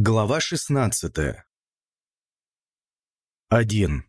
Глава 16 1.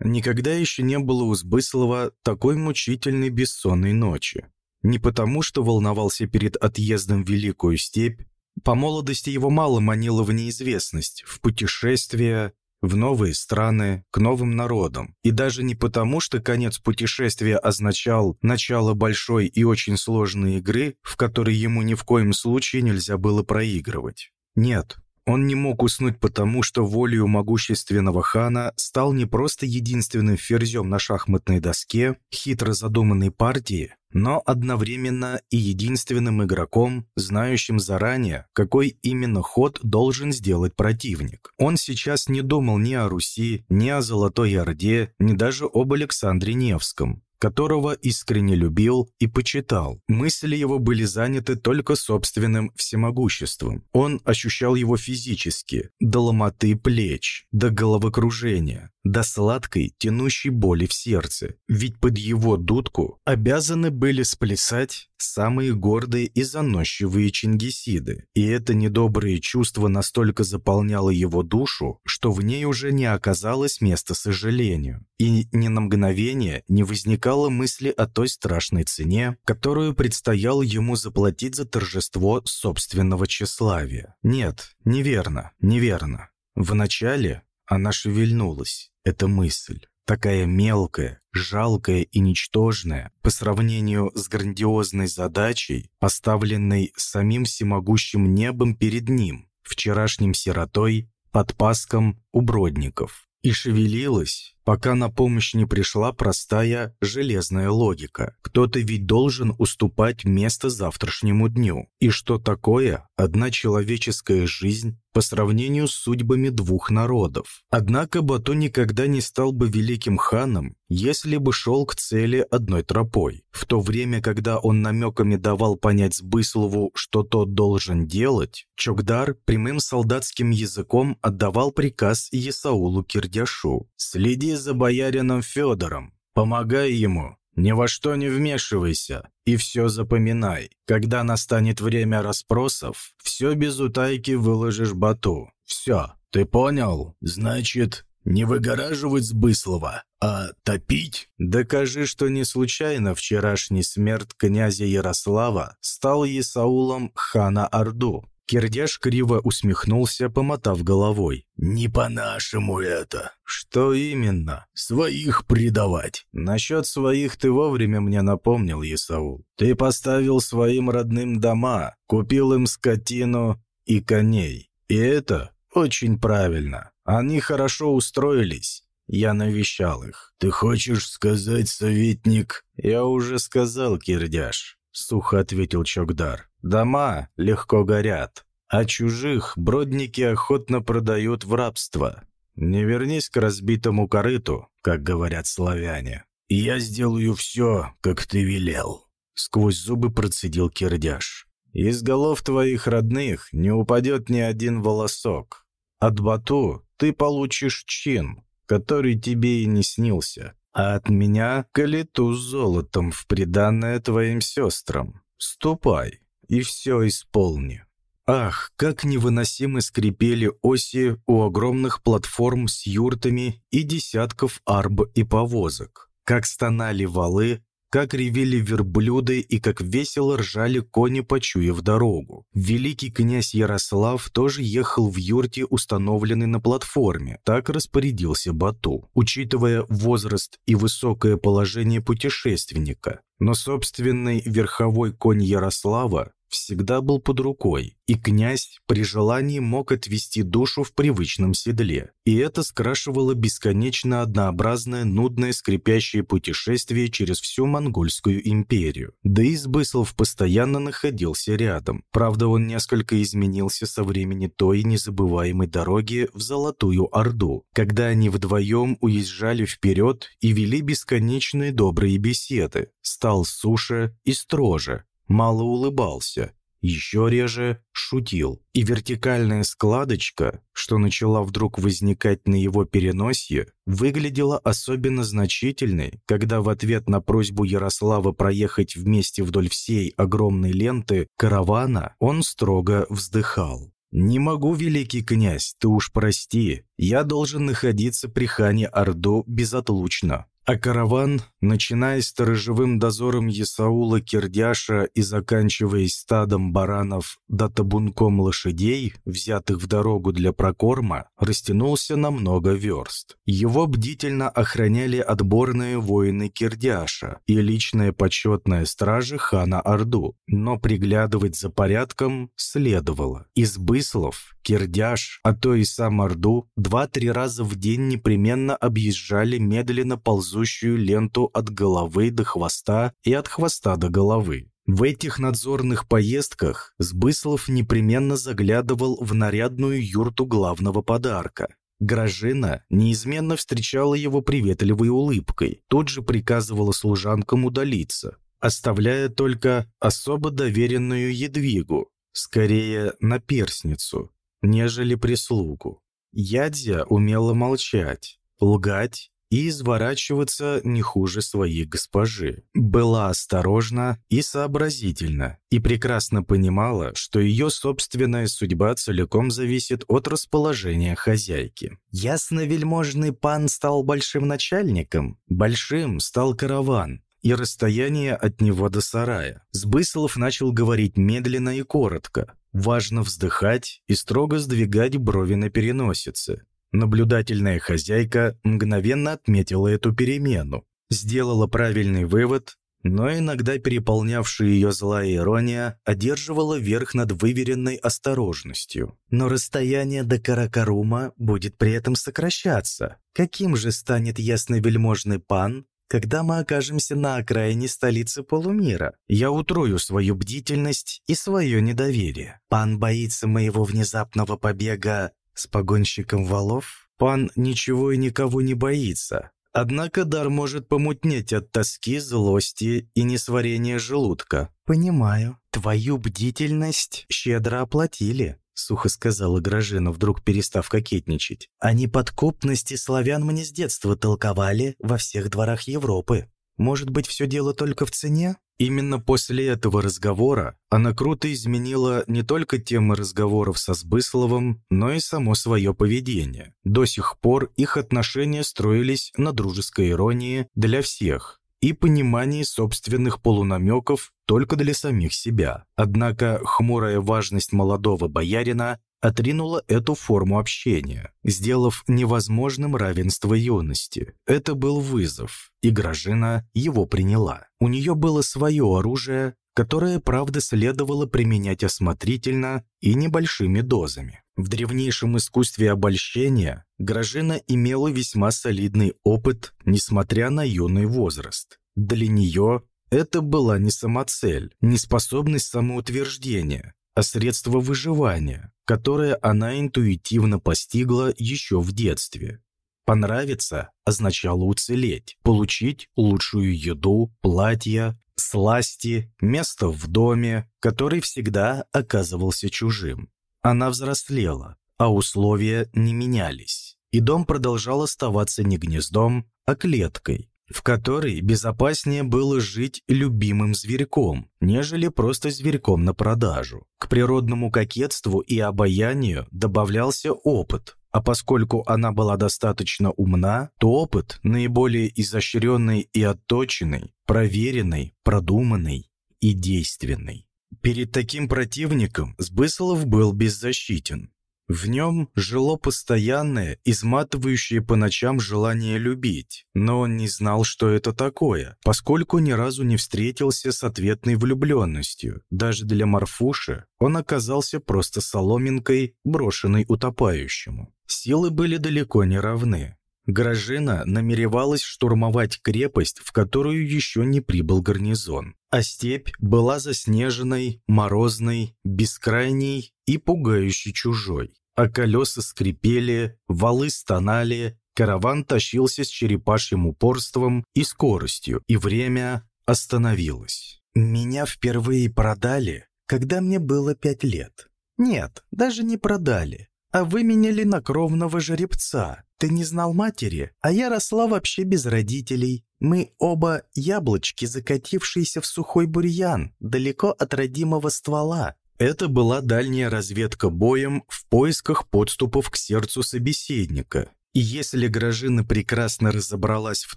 Никогда еще не было у Сбыслова такой мучительной бессонной ночи. Не потому, что волновался перед отъездом в Великую Степь, по молодости его мало манило в неизвестность, в путешествия, в новые страны, к новым народам. И даже не потому, что конец путешествия означал начало большой и очень сложной игры, в которой ему ни в коем случае нельзя было проигрывать. Нет, он не мог уснуть потому, что волею могущественного хана стал не просто единственным ферзем на шахматной доске хитро задуманной партии, но одновременно и единственным игроком, знающим заранее, какой именно ход должен сделать противник. Он сейчас не думал ни о Руси, ни о Золотой Орде, ни даже об Александре Невском которого искренне любил и почитал. Мысли его были заняты только собственным всемогуществом. Он ощущал его физически, до ломоты плеч, до головокружения, до сладкой, тянущей боли в сердце. Ведь под его дудку обязаны были сплясать самые гордые и заносчивые чингисиды. И это недоброе чувство настолько заполняло его душу, что в ней уже не оказалось места сожалению. И ни на мгновение не возникало мысли о той страшной цене, которую предстояло ему заплатить за торжество собственного тщеславия. Нет, неверно, неверно. Вначале она шевельнулась, эта мысль, такая мелкая, жалкая и ничтожная по сравнению с грандиозной задачей, поставленной самим всемогущим небом перед ним, вчерашним сиротой под паском у бродников. И шевелилась, пока на помощь не пришла простая железная логика. Кто-то ведь должен уступать место завтрашнему дню. И что такое одна человеческая жизнь по сравнению с судьбами двух народов? Однако Бату никогда не стал бы великим ханом, если бы шел к цели одной тропой. В то время, когда он намеками давал понять Сбыслову, что тот должен делать, Чокдар прямым солдатским языком отдавал приказ Есаулу Кирдяшу «Следи за боярином Федором, помогай ему, ни во что не вмешивайся и все запоминай. Когда настанет время расспросов, все без утайки выложишь Бату. Все, ты понял? Значит, не выгораживать Сбыслова, а топить? Докажи, что не случайно вчерашний смерть князя Ярослава стал Исаулом хана Орду. Кирдяш криво усмехнулся, помотав головой. «Не по-нашему это». «Что именно?» «Своих предавать». «Насчет своих ты вовремя мне напомнил, Исаул. Ты поставил своим родным дома, купил им скотину и коней. И это очень правильно. Они хорошо устроились». Я навещал их. «Ты хочешь сказать, советник?» «Я уже сказал, Кирдяш», — сухо ответил Чокдар. Дома легко горят, а чужих бродники охотно продают в рабство. Не вернись к разбитому корыту, как говорят славяне. «Я сделаю все, как ты велел», — сквозь зубы процедил Кирдяш. «Из голов твоих родных не упадет ни один волосок. От Бату ты получишь чин, который тебе и не снился, а от меня — калиту с золотом в приданное твоим сестрам. Ступай, и все исполни. Ах, как невыносимо скрипели оси у огромных платформ с юртами и десятков арб и повозок. Как стонали валы, как ревели верблюды и как весело ржали кони, почуяв дорогу. Великий князь Ярослав тоже ехал в юрте, установленной на платформе. Так распорядился Бату, учитывая возраст и высокое положение путешественника. Но собственный верховой конь Ярослава всегда был под рукой, и князь при желании мог отвести душу в привычном седле. И это скрашивало бесконечно однообразное, нудное, скрипящее путешествие через всю монгольскую империю. Да и Сбыслов постоянно находился рядом. Правда, он несколько изменился со времени той незабываемой дороги в Золотую Орду, когда они вдвоем уезжали вперед и вели бесконечные добрые беседы. Стал суше и строже, мало улыбался, еще реже шутил. И вертикальная складочка, что начала вдруг возникать на его переносье, выглядела особенно значительной, когда в ответ на просьбу Ярослава проехать вместе вдоль всей огромной ленты каравана он строго вздыхал. «Не могу, великий князь, ты уж прости. Я должен находиться при хане Орду безотлучно. А караван, начиная сторожевым дозором Есаула Кирдяша и заканчиваясь стадом баранов до табунком лошадей, взятых в дорогу для прокорма, растянулся на много верст. Его бдительно охраняли отборные воины Кирдяша и личная почетная стража хана Орду, но приглядывать за порядком следовало. Из Быслов Кирдяш, а то и сам Орду, два-три раза в день непременно объезжали медленно ползущую ленту от головы до хвоста и от хвоста до головы. В этих надзорных поездках Сбыслов непременно заглядывал в нарядную юрту главного подарка. Гражина неизменно встречала его приветливой улыбкой, тут же приказывала служанкам удалиться, оставляя только особо доверенную едвигу, скорее наперсницу, нежели прислугу. Ядзя умела молчать, лгать и изворачиваться не хуже своей госпожи. Была осторожна и сообразительна, и прекрасно понимала, что ее собственная судьба целиком зависит от расположения хозяйки. Ясновельможный пан стал большим начальником, большим стал караван, и расстояние от него до сарая. Сбыслов начал говорить медленно и коротко, Важно вздыхать и строго сдвигать брови на переносице. Наблюдательная хозяйка мгновенно отметила эту перемену, сделала правильный вывод, но иногда переполнявшая ее злая ирония одерживала верх над выверенной осторожностью. Но расстояние до Каракарума будет при этом сокращаться. Каким же станет ясновельможный пан, когда мы окажемся на окраине столицы полумира. Я утрою свою бдительность и свое недоверие. Пан боится моего внезапного побега с погонщиком валов? Пан ничего и никого не боится. Однако дар может помутнеть от тоски, злости и несварения желудка. Понимаю, твою бдительность щедро оплатили сухо сказала Гражина, вдруг перестав кокетничать. «Они подкупности славян мне с детства толковали во всех дворах Европы. Может быть, все дело только в цене?» Именно после этого разговора она круто изменила не только темы разговоров со Сбысловым, но и само свое поведение. До сих пор их отношения строились на дружеской иронии для всех, и понимании собственных полунамеков только для самих себя. Однако хмурая важность молодого боярина отринула эту форму общения, сделав невозможным равенство юности. Это был вызов, и Гражина его приняла. У нее было свое оружие, которое, правда, следовало применять осмотрительно и небольшими дозами. В древнейшем искусстве обольщения Гражина имела весьма солидный опыт, несмотря на юный возраст. Для нее это была не самоцель, не способность самоутверждения, а средство выживания, которое она интуитивно постигла еще в детстве. Понравиться означало уцелеть, получить лучшую еду, платья, сласти, место в доме, который всегда оказывался чужим. Она взрослела, а условия не менялись. И дом продолжал оставаться не гнездом, а клеткой, в которой безопаснее было жить любимым зверьком, нежели просто зверьком на продажу. К природному кокетству и обаянию добавлялся опыт, а поскольку она была достаточно умна, то опыт наиболее изощренный и отточенный, проверенный, продуманный и действенный. Перед таким противником Сбыслов был беззащитен. В нем жило постоянное, изматывающее по ночам желание любить, но он не знал, что это такое, поскольку ни разу не встретился с ответной влюбленностью. Даже для Марфуши он оказался просто соломинкой, брошенной утопающему. Силы были далеко не равны. Гражина намеревалась штурмовать крепость, в которую еще не прибыл гарнизон. А степь была заснеженной, морозной, бескрайней и пугающей чужой. А колеса скрипели, валы стонали, караван тащился с черепашьим упорством и скоростью, и время остановилось. «Меня впервые продали, когда мне было пять лет. Нет, даже не продали, а выменяли на кровного жеребца. Ты не знал матери, а я росла вообще без родителей. Мы оба яблочки, закатившиеся в сухой бурьян, далеко от родимого ствола. Это была дальняя разведка боем в поисках подступов к сердцу собеседника. И если Гражина прекрасно разобралась в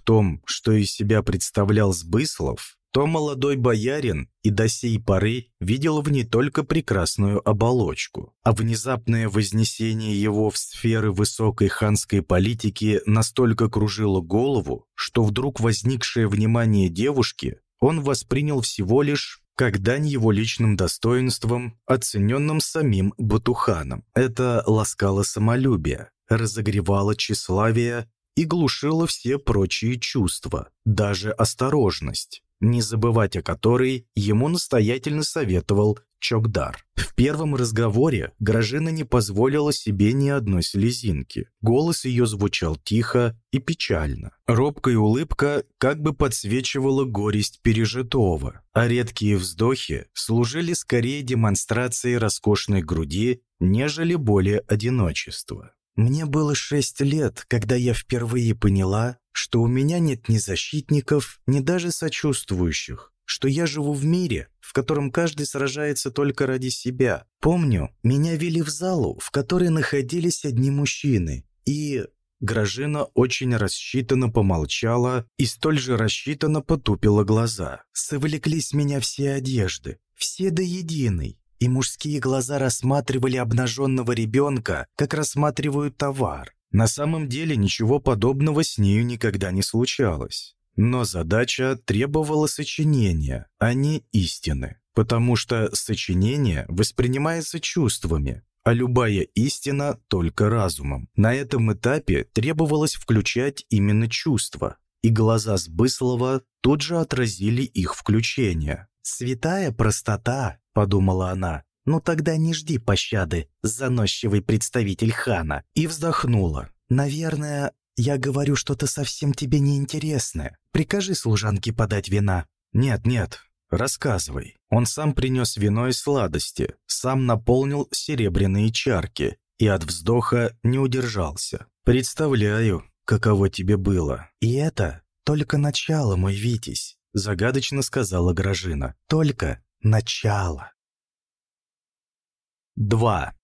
том, что из себя представлял Сбыслов, то молодой боярин и до сей поры видел в ней только прекрасную оболочку, а внезапное вознесение его в сферы высокой ханской политики настолько кружило голову, что вдруг возникшее внимание девушки он воспринял всего лишь как дань его личным достоинствам, оцененным самим Батуханом. Это ласкало самолюбие, разогревало тщеславие и глушило все прочие чувства, даже осторожность не забывать о которой ему настоятельно советовал Чокдар. В первом разговоре Гражина не позволила себе ни одной слезинки. Голос ее звучал тихо и печально. Робкая улыбка как бы подсвечивала горесть пережитого, а редкие вздохи служили скорее демонстрацией роскошной груди, нежели более одиночества. Мне было шесть лет, когда я впервые поняла, что у меня нет ни защитников, ни даже сочувствующих, что я живу в мире, в котором каждый сражается только ради себя. Помню, меня вели в залу, в которой находились одни мужчины, и... Гражина очень рассчитанно помолчала и столь же рассчитанно потупила глаза. Совлеклись меня все одежды, все до единой и мужские глаза рассматривали обнаженного ребенка, как рассматривают товар. На самом деле ничего подобного с нею никогда не случалось. Но задача требовала сочинения, а не истины, потому что сочинение воспринимается чувствами, а любая истина только разумом. На этом этапе требовалось включать именно чувства, и глаза Сбыслова тут же отразили их включение. «Святая простота», — подумала она. «Ну тогда не жди пощады, заносчивый представитель хана», и вздохнула. «Наверное, я говорю что-то совсем тебе неинтересное. Прикажи служанке подать вина». «Нет, нет, рассказывай». Он сам принес вино и сладости, сам наполнил серебряные чарки и от вздоха не удержался. «Представляю, каково тебе было. И это только начало, мой Витязь», загадочно сказала Гражина. «Только начало». 2.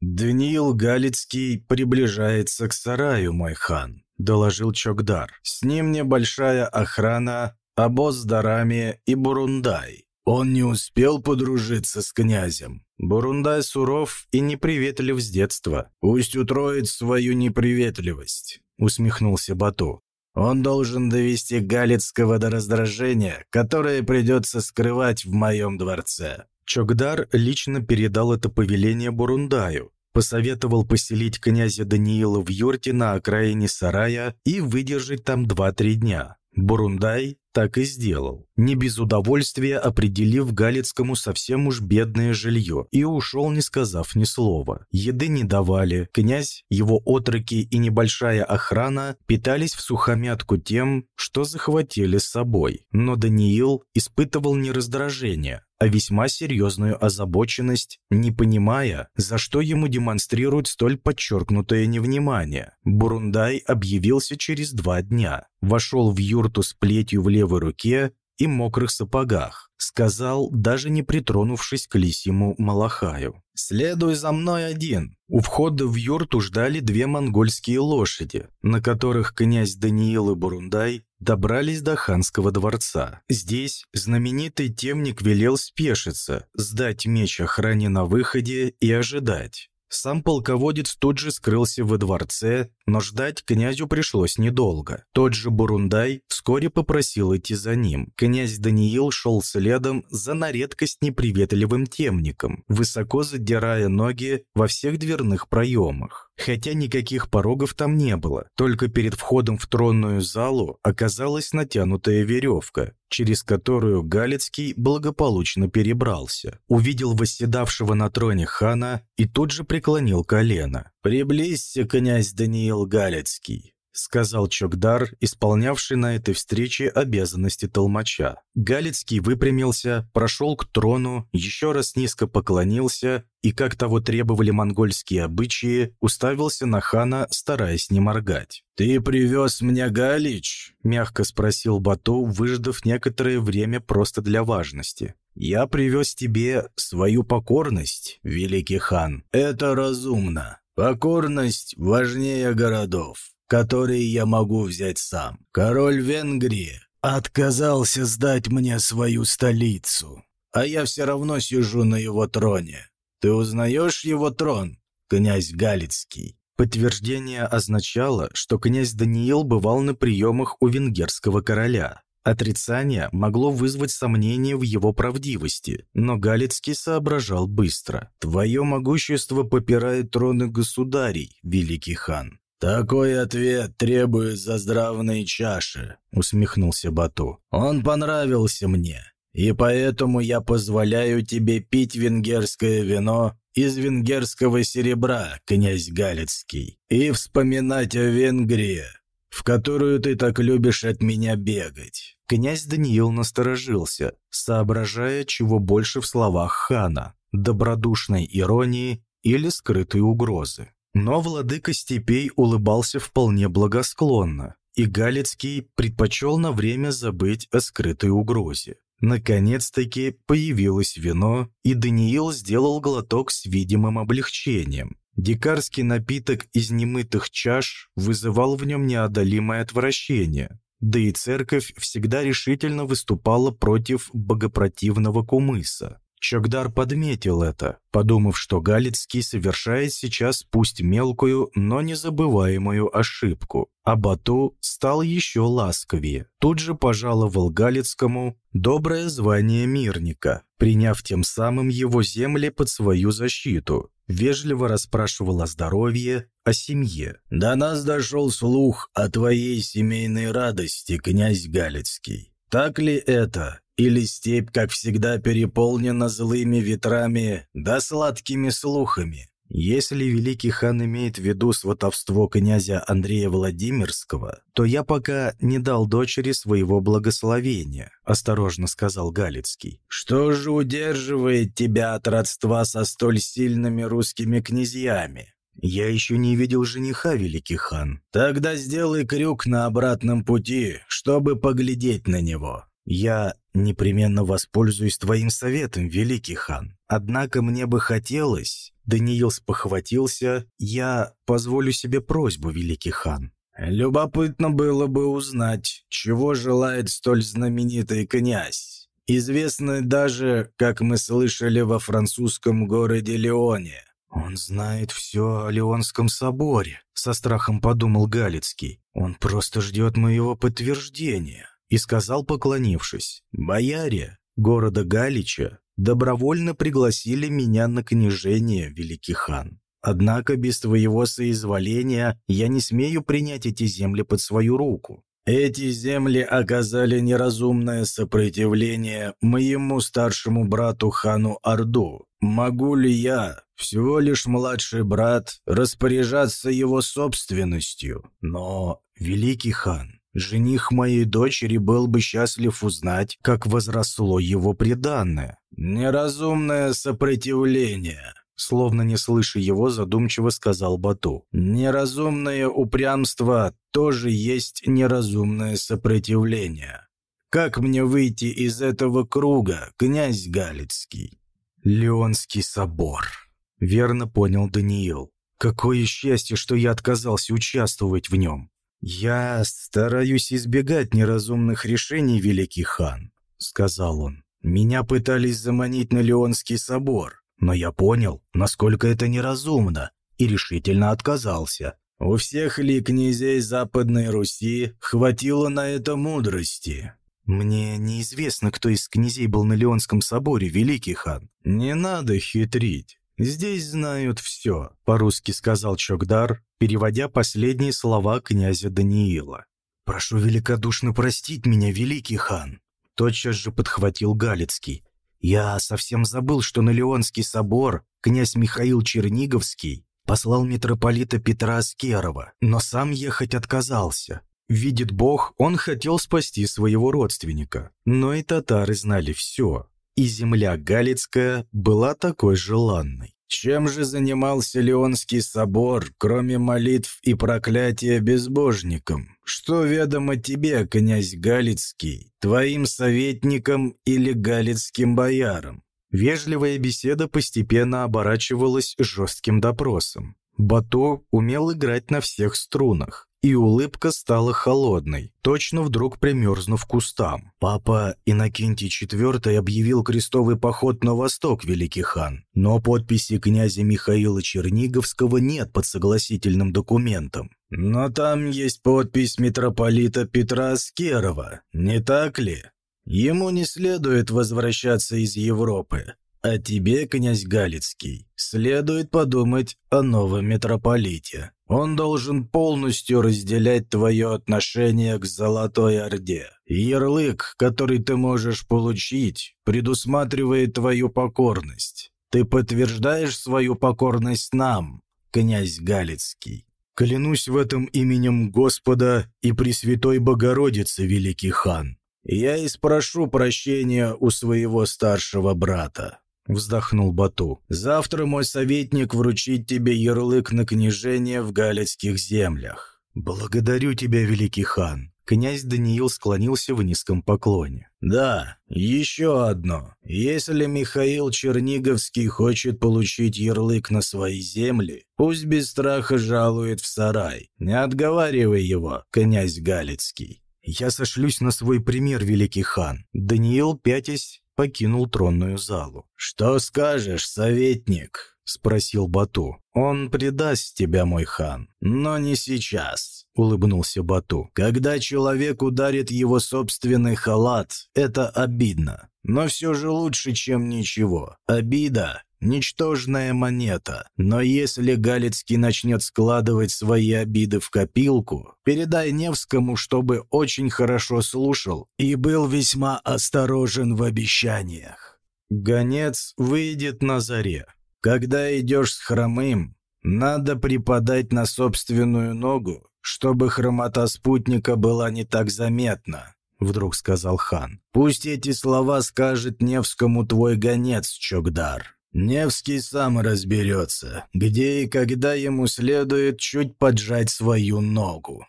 «Даниил Галицкий приближается к сараю, мой хан», — доложил Чокдар. «С ним небольшая охрана, обоз с дарами и Бурундай. Он не успел подружиться с князем. Бурундай суров и неприветлив с детства. Пусть утроит свою неприветливость», — усмехнулся Бату. Он должен довести Галицкого до раздражения, которое придется скрывать в моем дворце. Чокдар лично передал это повеление Бурундаю, посоветовал поселить князя Даниила в юрте на окраине сарая и выдержать там 2-3 дня. Бурундай так и сделал, не без удовольствия определив Галицкому совсем уж бедное жилье, и ушел, не сказав ни слова. Еды не давали, князь, его отроки и небольшая охрана питались в сухомятку тем, что захватили с собой. Но Даниил испытывал не раздражение, а весьма серьезную озабоченность, не понимая, за что ему демонстрируют столь подчеркнутое невнимание. Бурундай объявился через два дня, вошел в юрту с плетью в левой руке и мокрых сапогах, сказал, даже не притронувшись к лисьему Малахаю. «Следуй за мной один». У входа в юрту ждали две монгольские лошади, на которых князь Даниил и Бурундай добрались до ханского дворца. Здесь знаменитый темник велел спешиться, сдать меч охране на выходе и ожидать. Сам полководец тут же скрылся во дворце, но ждать князю пришлось недолго. Тот же Бурундай вскоре попросил идти за ним. Князь Даниил шел следом за на редкость неприветливым темником, высоко задирая ноги во всех дверных проемах хотя никаких порогов там не было. Только перед входом в тронную залу оказалась натянутая веревка, через которую Галицкий благополучно перебрался. Увидел восседавшего на троне хана и тут же преклонил колено. «Приблизься, князь Даниил Галицкий», сказал Чокдар, исполнявший на этой встрече обязанности толмача. Галицкий выпрямился, прошел к трону, еще раз низко поклонился и, как того требовали монгольские обычаи, уставился на хана, стараясь не моргать. «Ты привез мне Галич?» – мягко спросил Бату, выждав некоторое время просто для важности. «Я привез тебе свою покорность, великий хан. Это разумно. Покорность важнее городов, которые я могу взять сам. Король Венгрии отказался сдать мне свою столицу, а я все равно сижу на его троне. Ты узнаешь его трон, князь Галицкий?» Подтверждение означало, что князь Даниил бывал на приемах у венгерского короля. Отрицание могло вызвать сомнения в его правдивости, но Галицкий соображал быстро. «Твое могущество попирает троны государей, великий хан. «Такой ответ требует заздравной чаши», — усмехнулся Бату. «Он понравился мне, и поэтому я позволяю тебе пить венгерское вино из венгерского серебра, князь Галицкий, и вспоминать о Венгрии, в которую ты так любишь от меня бегать». Князь Даниил насторожился, соображая, чего больше в словах хана – добродушной иронии или скрытой угрозы. Но владыка степей улыбался вполне благосклонно, и Галицкий предпочел на время забыть о скрытой угрозе. Наконец-таки появилось вино, и Даниил сделал глоток с видимым облегчением. Дикарский напиток из немытых чаш вызывал в нем неодолимое отвращение, да и церковь всегда решительно выступала против богопротивного кумыса. Чогдар подметил это, подумав, что Галицкий совершает сейчас пусть мелкую, но незабываемую ошибку, а Бату стал еще ласковее. Тут же пожаловал Галицкому доброе звание мирника, приняв тем самым его земли под свою защиту, вежливо расспрашивал о здоровье, о семье. «До нас дошел слух о твоей семейной радости, князь Галицкий. Так ли это? Или степь, как всегда, переполнена злыми ветрами да сладкими слухами? Если великий хан имеет в виду сватовство князя Андрея Владимирского, то я пока не дал дочери своего благословения», – осторожно сказал Галицкий. «Что же удерживает тебя от родства со столь сильными русскими князьями?» «Я еще не видел жениха, великий хан». «Тогда сделай крюк на обратном пути, чтобы поглядеть на него. «Я непременно воспользуюсь твоим советом, великий хан. Однако мне бы хотелось...» Даниил спохватился. «Я позволю себе просьбу, великий хан». «Любопытно было бы узнать, чего желает столь знаменитый князь, известный даже, как мы слышали, во французском городе Леоне». «Он знает все о Леонском соборе», — со страхом подумал Галицкий. «Он просто ждет моего подтверждения» и сказал, поклонившись, «Бояре города Галича добровольно пригласили меня на княжение, великий хан. Однако без твоего соизволения я не смею принять эти земли под свою руку. Эти земли оказали неразумное сопротивление моему старшему брату хану Орду. Могу ли я, всего лишь младший брат, распоряжаться его собственностью? Но, великий хан, Жених моей дочери был бы счастлив узнать, как возросло его преданное. «Неразумное сопротивление», Словно не слыша его, задумчиво сказал Бату. «Неразумное упрямство тоже есть неразумное сопротивление. Как мне выйти из этого круга, князь Галицкий?» «Леонский собор», — верно понял Даниил. «Какое счастье, что я отказался участвовать в нем. «Я стараюсь избегать неразумных решений, великий хан», — сказал он. «Меня пытались заманить на Леонский собор, но я понял, насколько это неразумно, и решительно отказался. У всех ли князей Западной Руси хватило на это мудрости?» «Мне неизвестно, кто из князей был на Леонском соборе, великий хан». «Не надо хитрить. «Здесь знают все», — по-русски сказал Чокдар, переводя последние слова князя Даниила. «Прошу великодушно простить меня, великий хан», — тотчас же подхватил Галицкий. «Я совсем забыл, что на Леонский собор князь Михаил Черниговский послал митрополита Петра Аскерова, но сам ехать отказался. Видит Бог, он хотел спасти своего родственника. Но и татары знали все, и земля Галицкая была такой желанной. Чем же занимался Леонский собор, кроме молитв и проклятия безбожникам? Что ведомо тебе, князь Галицкий, твоим советникам или галицким боярам?» Вежливая беседа постепенно оборачивалась жестким допросом. Бато умел играть на всех струнах и улыбка стала холодной, точно вдруг примерзнув кустам. Папа Иннокентий IV объявил крестовый поход на восток, великий хан, но подписи князя Михаила Черниговского нет под согласительным документом. Но там есть подпись митрополита Петра Аскерова, не так ли? Ему не следует возвращаться из Европы. А тебе, князь Галицкий, следует подумать о новом митрополите. Он должен полностью разделять твое отношение к Золотой Орде. Ярлык, который ты можешь получить, предусматривает твою покорность. Ты подтверждаешь свою покорность нам, князь Галицкий. Клянусь в этом именем Господа и Пресвятой Богородицы, великий хан. Я и спрошу прощения у своего старшего брата вздохнул Бату. «Завтра мой советник вручит тебе ярлык на княжение в галицких землях». «Благодарю тебя, великий хан». Князь Даниил склонился в низком поклоне. «Да, еще одно. Если Михаил Черниговский хочет получить ярлык на свои земли, пусть без страха жалует в сарай. Не отговаривай его, князь Галицкий». «Я сошлюсь на свой пример, великий хан». Даниил, пятясь, покинул тронную залу. «Что скажешь, советник?» — спросил Бату. «Он предаст тебя, мой хан, но не сейчас», — улыбнулся Бату. «Когда человек ударит его собственный халат, это обидно. Но все же лучше, чем ничего. Обида Ничтожная монета. Но если Галицкий начнет складывать свои обиды в копилку, передай Невскому, чтобы очень хорошо слушал и был весьма осторожен в обещаниях. Гонец выйдет на заре. Когда идешь с хромым, надо припадать на собственную ногу, чтобы хромота спутника была не так заметна. — вдруг сказал хан. «Пусть эти слова скажет Невскому твой гонец, Чокдар. Невский сам разберется, где и когда ему следует чуть поджать свою ногу.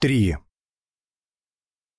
3.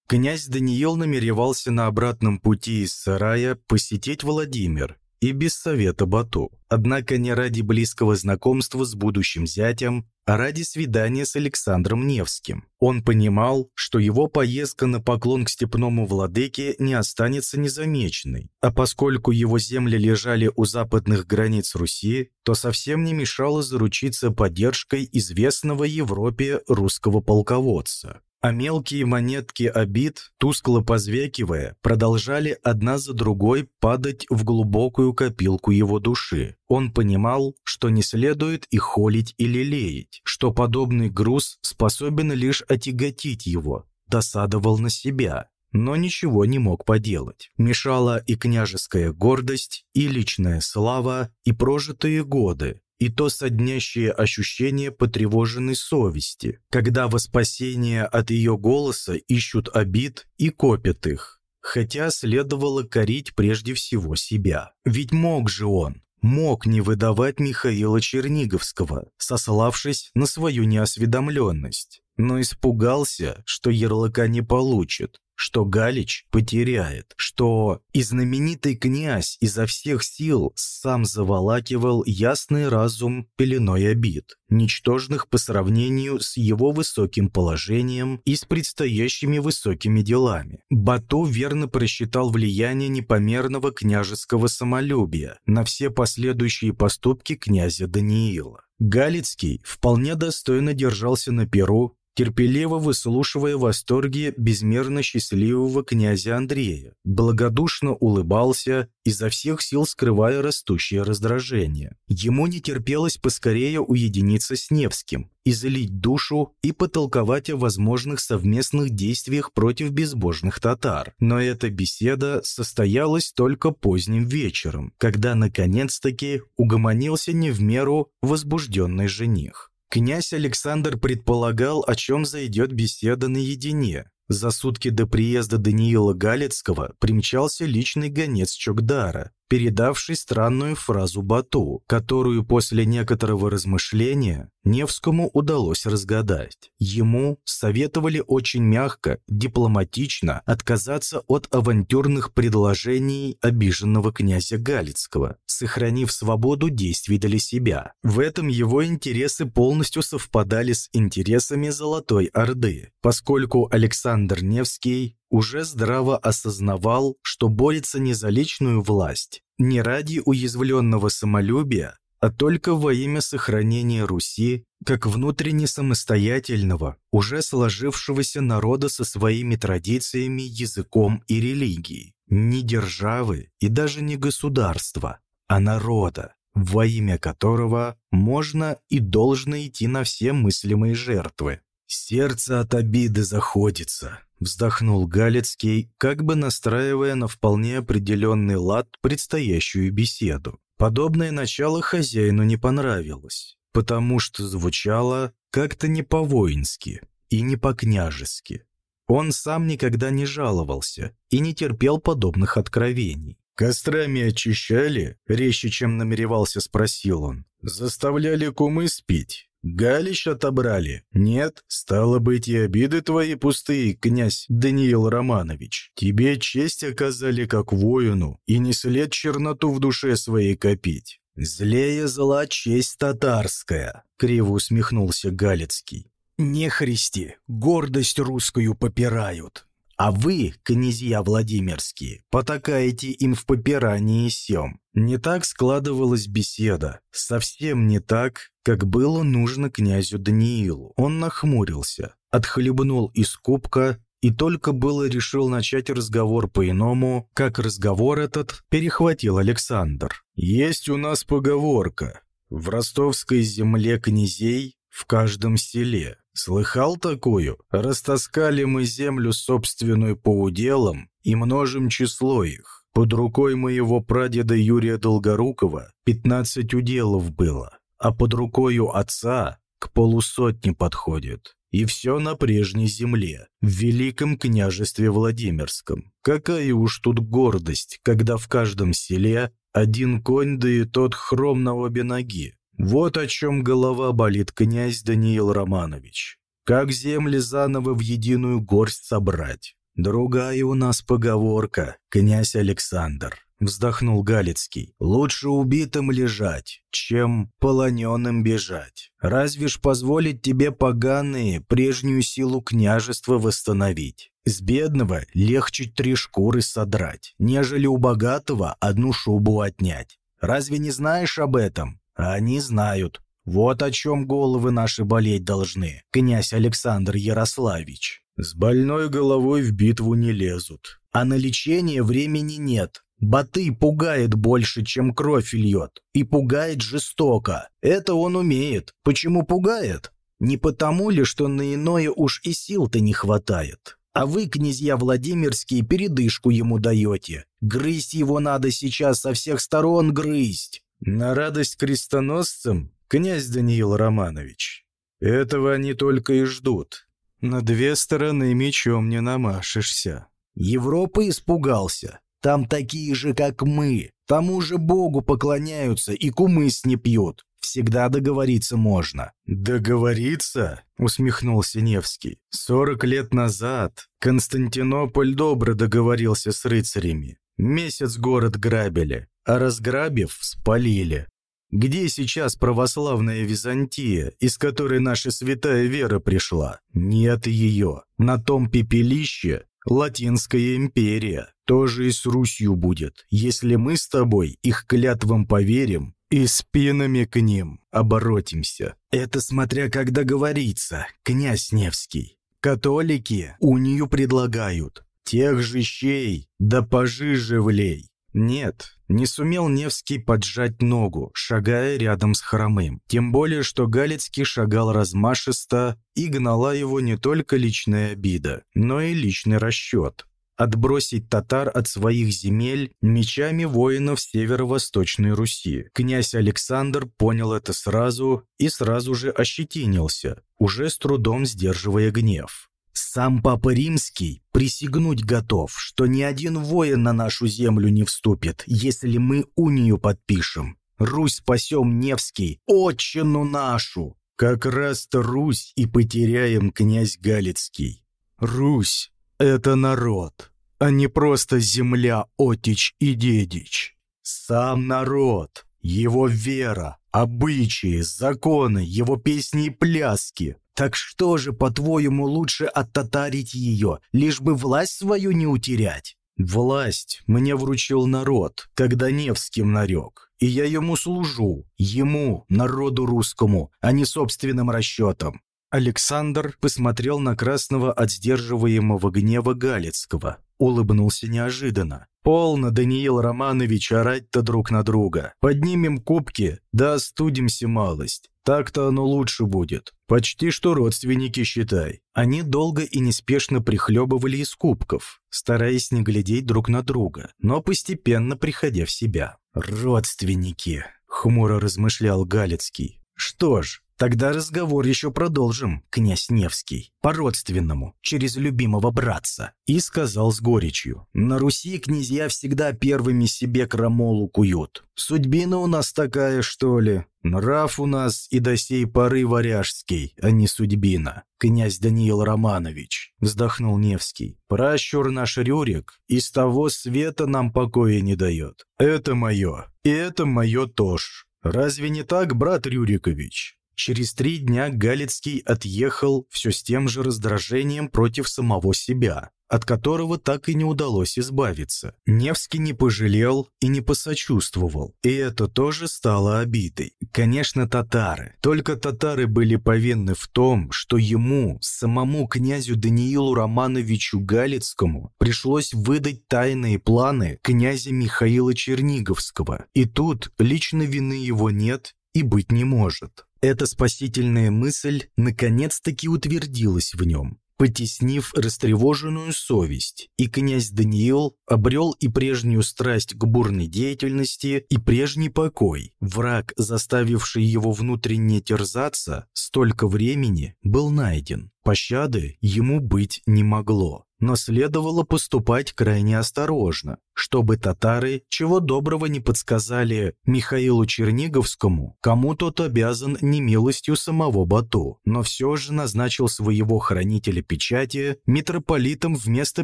Князь Даниил намеревался на обратном пути из сарая посетить Владимир и без совета Бату. Однако не ради близкого знакомства с будущим зятем, а ради свидания с Александром Невским. Он понимал, что его поездка на поклон к степному владыке не останется незамеченной, а поскольку его земли лежали у западных границ Руси, то совсем не мешало заручиться поддержкой известного Европе русского полководца а мелкие монетки обид, тускло позвякивая, продолжали одна за другой падать в глубокую копилку его души. Он понимал, что не следует их холить или леять, что подобный груз способен лишь отяготить его, досадовал на себя, но ничего не мог поделать. Мешала и княжеская гордость, и личная слава, и прожитые годы, и то соднящее ощущение потревоженной совести, когда во спасение от ее голоса ищут обид и копят их. Хотя следовало корить прежде всего себя. Ведь мог же он, мог не выдавать Михаила Черниговского, сославшись на свою неосведомленность, но испугался, что ярлыка не получит, что Галич потеряет, что и знаменитый князь изо всех сил сам заволакивал ясный разум пеленой обид, ничтожных по сравнению с его высоким положением и с предстоящими высокими делами. Бату верно просчитал влияние непомерного княжеского самолюбия на все последующие поступки князя Даниила. Галицкий вполне достойно держался на перу терпеливо выслушивая восторги безмерно счастливого князя Андрея, благодушно улыбался, изо всех сил скрывая растущее раздражение. Ему не терпелось поскорее уединиться с Невским, излить душу и потолковать о возможных совместных действиях против безбожных татар. Но эта беседа состоялась только поздним вечером, когда наконец-таки угомонился не в меру возбужденный жених. Князь Александр предполагал, о чем зайдет беседа наедине. За сутки до приезда Даниила Галицкого примчался личный гонец Чокдара передавший странную фразу Бату, которую после некоторого размышления Невскому удалось разгадать. Ему советовали очень мягко, дипломатично отказаться от авантюрных предложений обиженного князя Галицкого, сохранив свободу действий для себя. В этом его интересы полностью совпадали с интересами Золотой Орды, поскольку Александр Невский уже здраво осознавал, что борется не за личную власть, не ради уязвленного самолюбия, а только во имя сохранения Руси как внутренне самостоятельного, уже сложившегося народа со своими традициями, языком и религией, не державы и даже не государства, а народа, во имя которого можно и должно идти на все мыслимые жертвы. «Сердце от обиды заходится», — вздохнул Галицкий, как бы настраивая на вполне определенный лад предстоящую беседу. Подобное начало хозяину не понравилось, потому что звучало как-то не по-воински и не по-княжески. Он сам никогда не жаловался и не терпел подобных откровений. «Кострами очищали?» — резче, чем намеревался, спросил он. «Заставляли кумы спить? Галищ отобрали? Нет? Стало быть, и обиды твои пустые, князь Даниил Романович. Тебе честь оказали как воину, и не след черноту в душе своей копить. «Злее зла честь татарская», — криво усмехнулся Галицкий. «Нехристи гордость русскую попирают, а вы, князья Владимирские, потакаете им в попирании сем. Не так складывалась беседа. Совсем не так, как было нужно князю Даниилу. Он нахмурился, отхлебнул из кубка и только было решил начать разговор по-иному, как разговор этот перехватил Александр. «Есть у нас поговорка. В ростовской земле князей в каждом селе. Слыхал такую? Растаскали мы землю собственную по уделам и множим число их. Под рукой моего прадеда Юрия Долгорукова 15 уделов было, а под рукою отца к полусотни подходит. И все на прежней земле, в Великом княжестве Владимирском. Какая уж тут гордость, когда в каждом селе один конь, да и тот хром на обе ноги. Вот о чем голова болит князь Даниил Романович. Как земли заново в единую горсть собрать? Другая у нас поговорка, князь Александр. Вздохнул Галицкий. «Лучше убитым лежать, чем полоненным бежать. Разве ж позволить тебе, поганые, прежнюю силу княжества восстановить? С бедного легче три шкуры содрать, нежели у богатого одну шубу отнять. Разве не знаешь об этом? Они знают. Вот о чем головы наши болеть должны, князь Александр Ярославич. С больной головой в битву не лезут. А на лечение времени нет. Баты пугает больше, чем кровь льет. И пугает жестоко. Это он умеет. Почему пугает? Не потому ли, что на иное уж и сил-то не хватает? А вы, князья Владимирские, передышку ему даете. Грызть его надо сейчас со всех сторон грызть. На радость крестоносцам, князь Даниил Романович, этого они только и ждут. На две стороны мечом не намашешься. Европа испугался. Там такие же, как мы. Тому же Богу поклоняются и кумыс не пьют. Всегда договориться можно». «Договориться?» — усмехнулся Невский. «Сорок лет назад Константинополь добро договорился с рыцарями. Месяц город грабили, а разграбив, спалили. Где сейчас православная Византия, из которой наша святая вера пришла? Нет ее. На том пепелище Латинская империя. Тоже и с Русью будет, если мы с тобой их клятвам поверим и спинами к ним оборотимся. Это смотря как договориться, князь Невский. Католики унию предлагают, тех же щей, да пожиже влей. Нет, не сумел Невский поджать ногу, шагая рядом с хромым. Тем более, что Галицкий шагал размашисто, и гнала его не только личная обида, но и личный расчет. Отбросить татар от своих земель мечами воинов северо-восточной Руси. Князь Александр понял это сразу и сразу же ощетинился, уже с трудом сдерживая гнев. Сам Папа Римский присягнуть готов, что ни один воин на нашу землю не вступит, если мы унию подпишем. Русь спасем Невский, отчину нашу. Как раз-то Русь и потеряем, князь Галицкий. Русь — это народ, а не просто земля, отич и дедич. Сам народ, его вера, обычаи, законы, его песни и пляски. Так что же, по-твоему, лучше оттатарить ее, лишь бы власть свою не утерять? Власть мне вручил народ, когда Невским нарек, и я ему служу, ему, народу русскому, а не собственным расчетам. Александр посмотрел на красного от сдерживаемого гнева Галицкого, улыбнулся неожиданно. «Полно, Даниил Романович, орать-то друг на друга. Поднимем кубки, да остудимся малость. Так-то оно лучше будет. Почти что родственники, считай». Они долго и неспешно прихлебывали из кубков, стараясь не глядеть друг на друга, но постепенно приходя в себя. «Родственники», — хмуро размышлял Галицкий. «Что ж, Тогда разговор еще продолжим, князь Невский, по-родственному, через любимого братца. И сказал с горечью, на Руси князья всегда первыми себе крамолу куют. Судьбина у нас такая, что ли? Нрав у нас и до сей поры варяжский, а не судьбина. Князь Даниил Романович, вздохнул Невский. Пращур наш Рюрик из того света нам покоя не дает. Это мое, и это мое тоже. Разве не так, брат Рюрикович? Через три дня Галицкий отъехал все с тем же раздражением против самого себя, от которого так и не удалось избавиться. Невский не пожалел и не посочувствовал, и это тоже стало обидой. Конечно, татары. Только татары были повинны в том, что ему, самому князю Даниилу Романовичу Галицкому, пришлось выдать тайные планы князя Михаила Черниговского. И тут лично вины его нет и быть не может. Эта спасительная мысль наконец-таки утвердилась в нем, потеснив растревоженную совесть, и князь Даниил обрел и прежнюю страсть к бурной деятельности, и прежний покой. Враг, заставивший его внутренне терзаться столько времени, был найден. Пощады ему быть не могло но следовало поступать крайне осторожно, чтобы татары чего доброго не подсказали Михаилу Черниговскому, кому тот обязан немилостью самого Бату, но все же назначил своего хранителя печати митрополитом вместо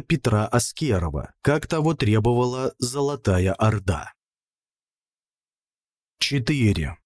Петра Аскерова, как того требовала Золотая Орда. 4.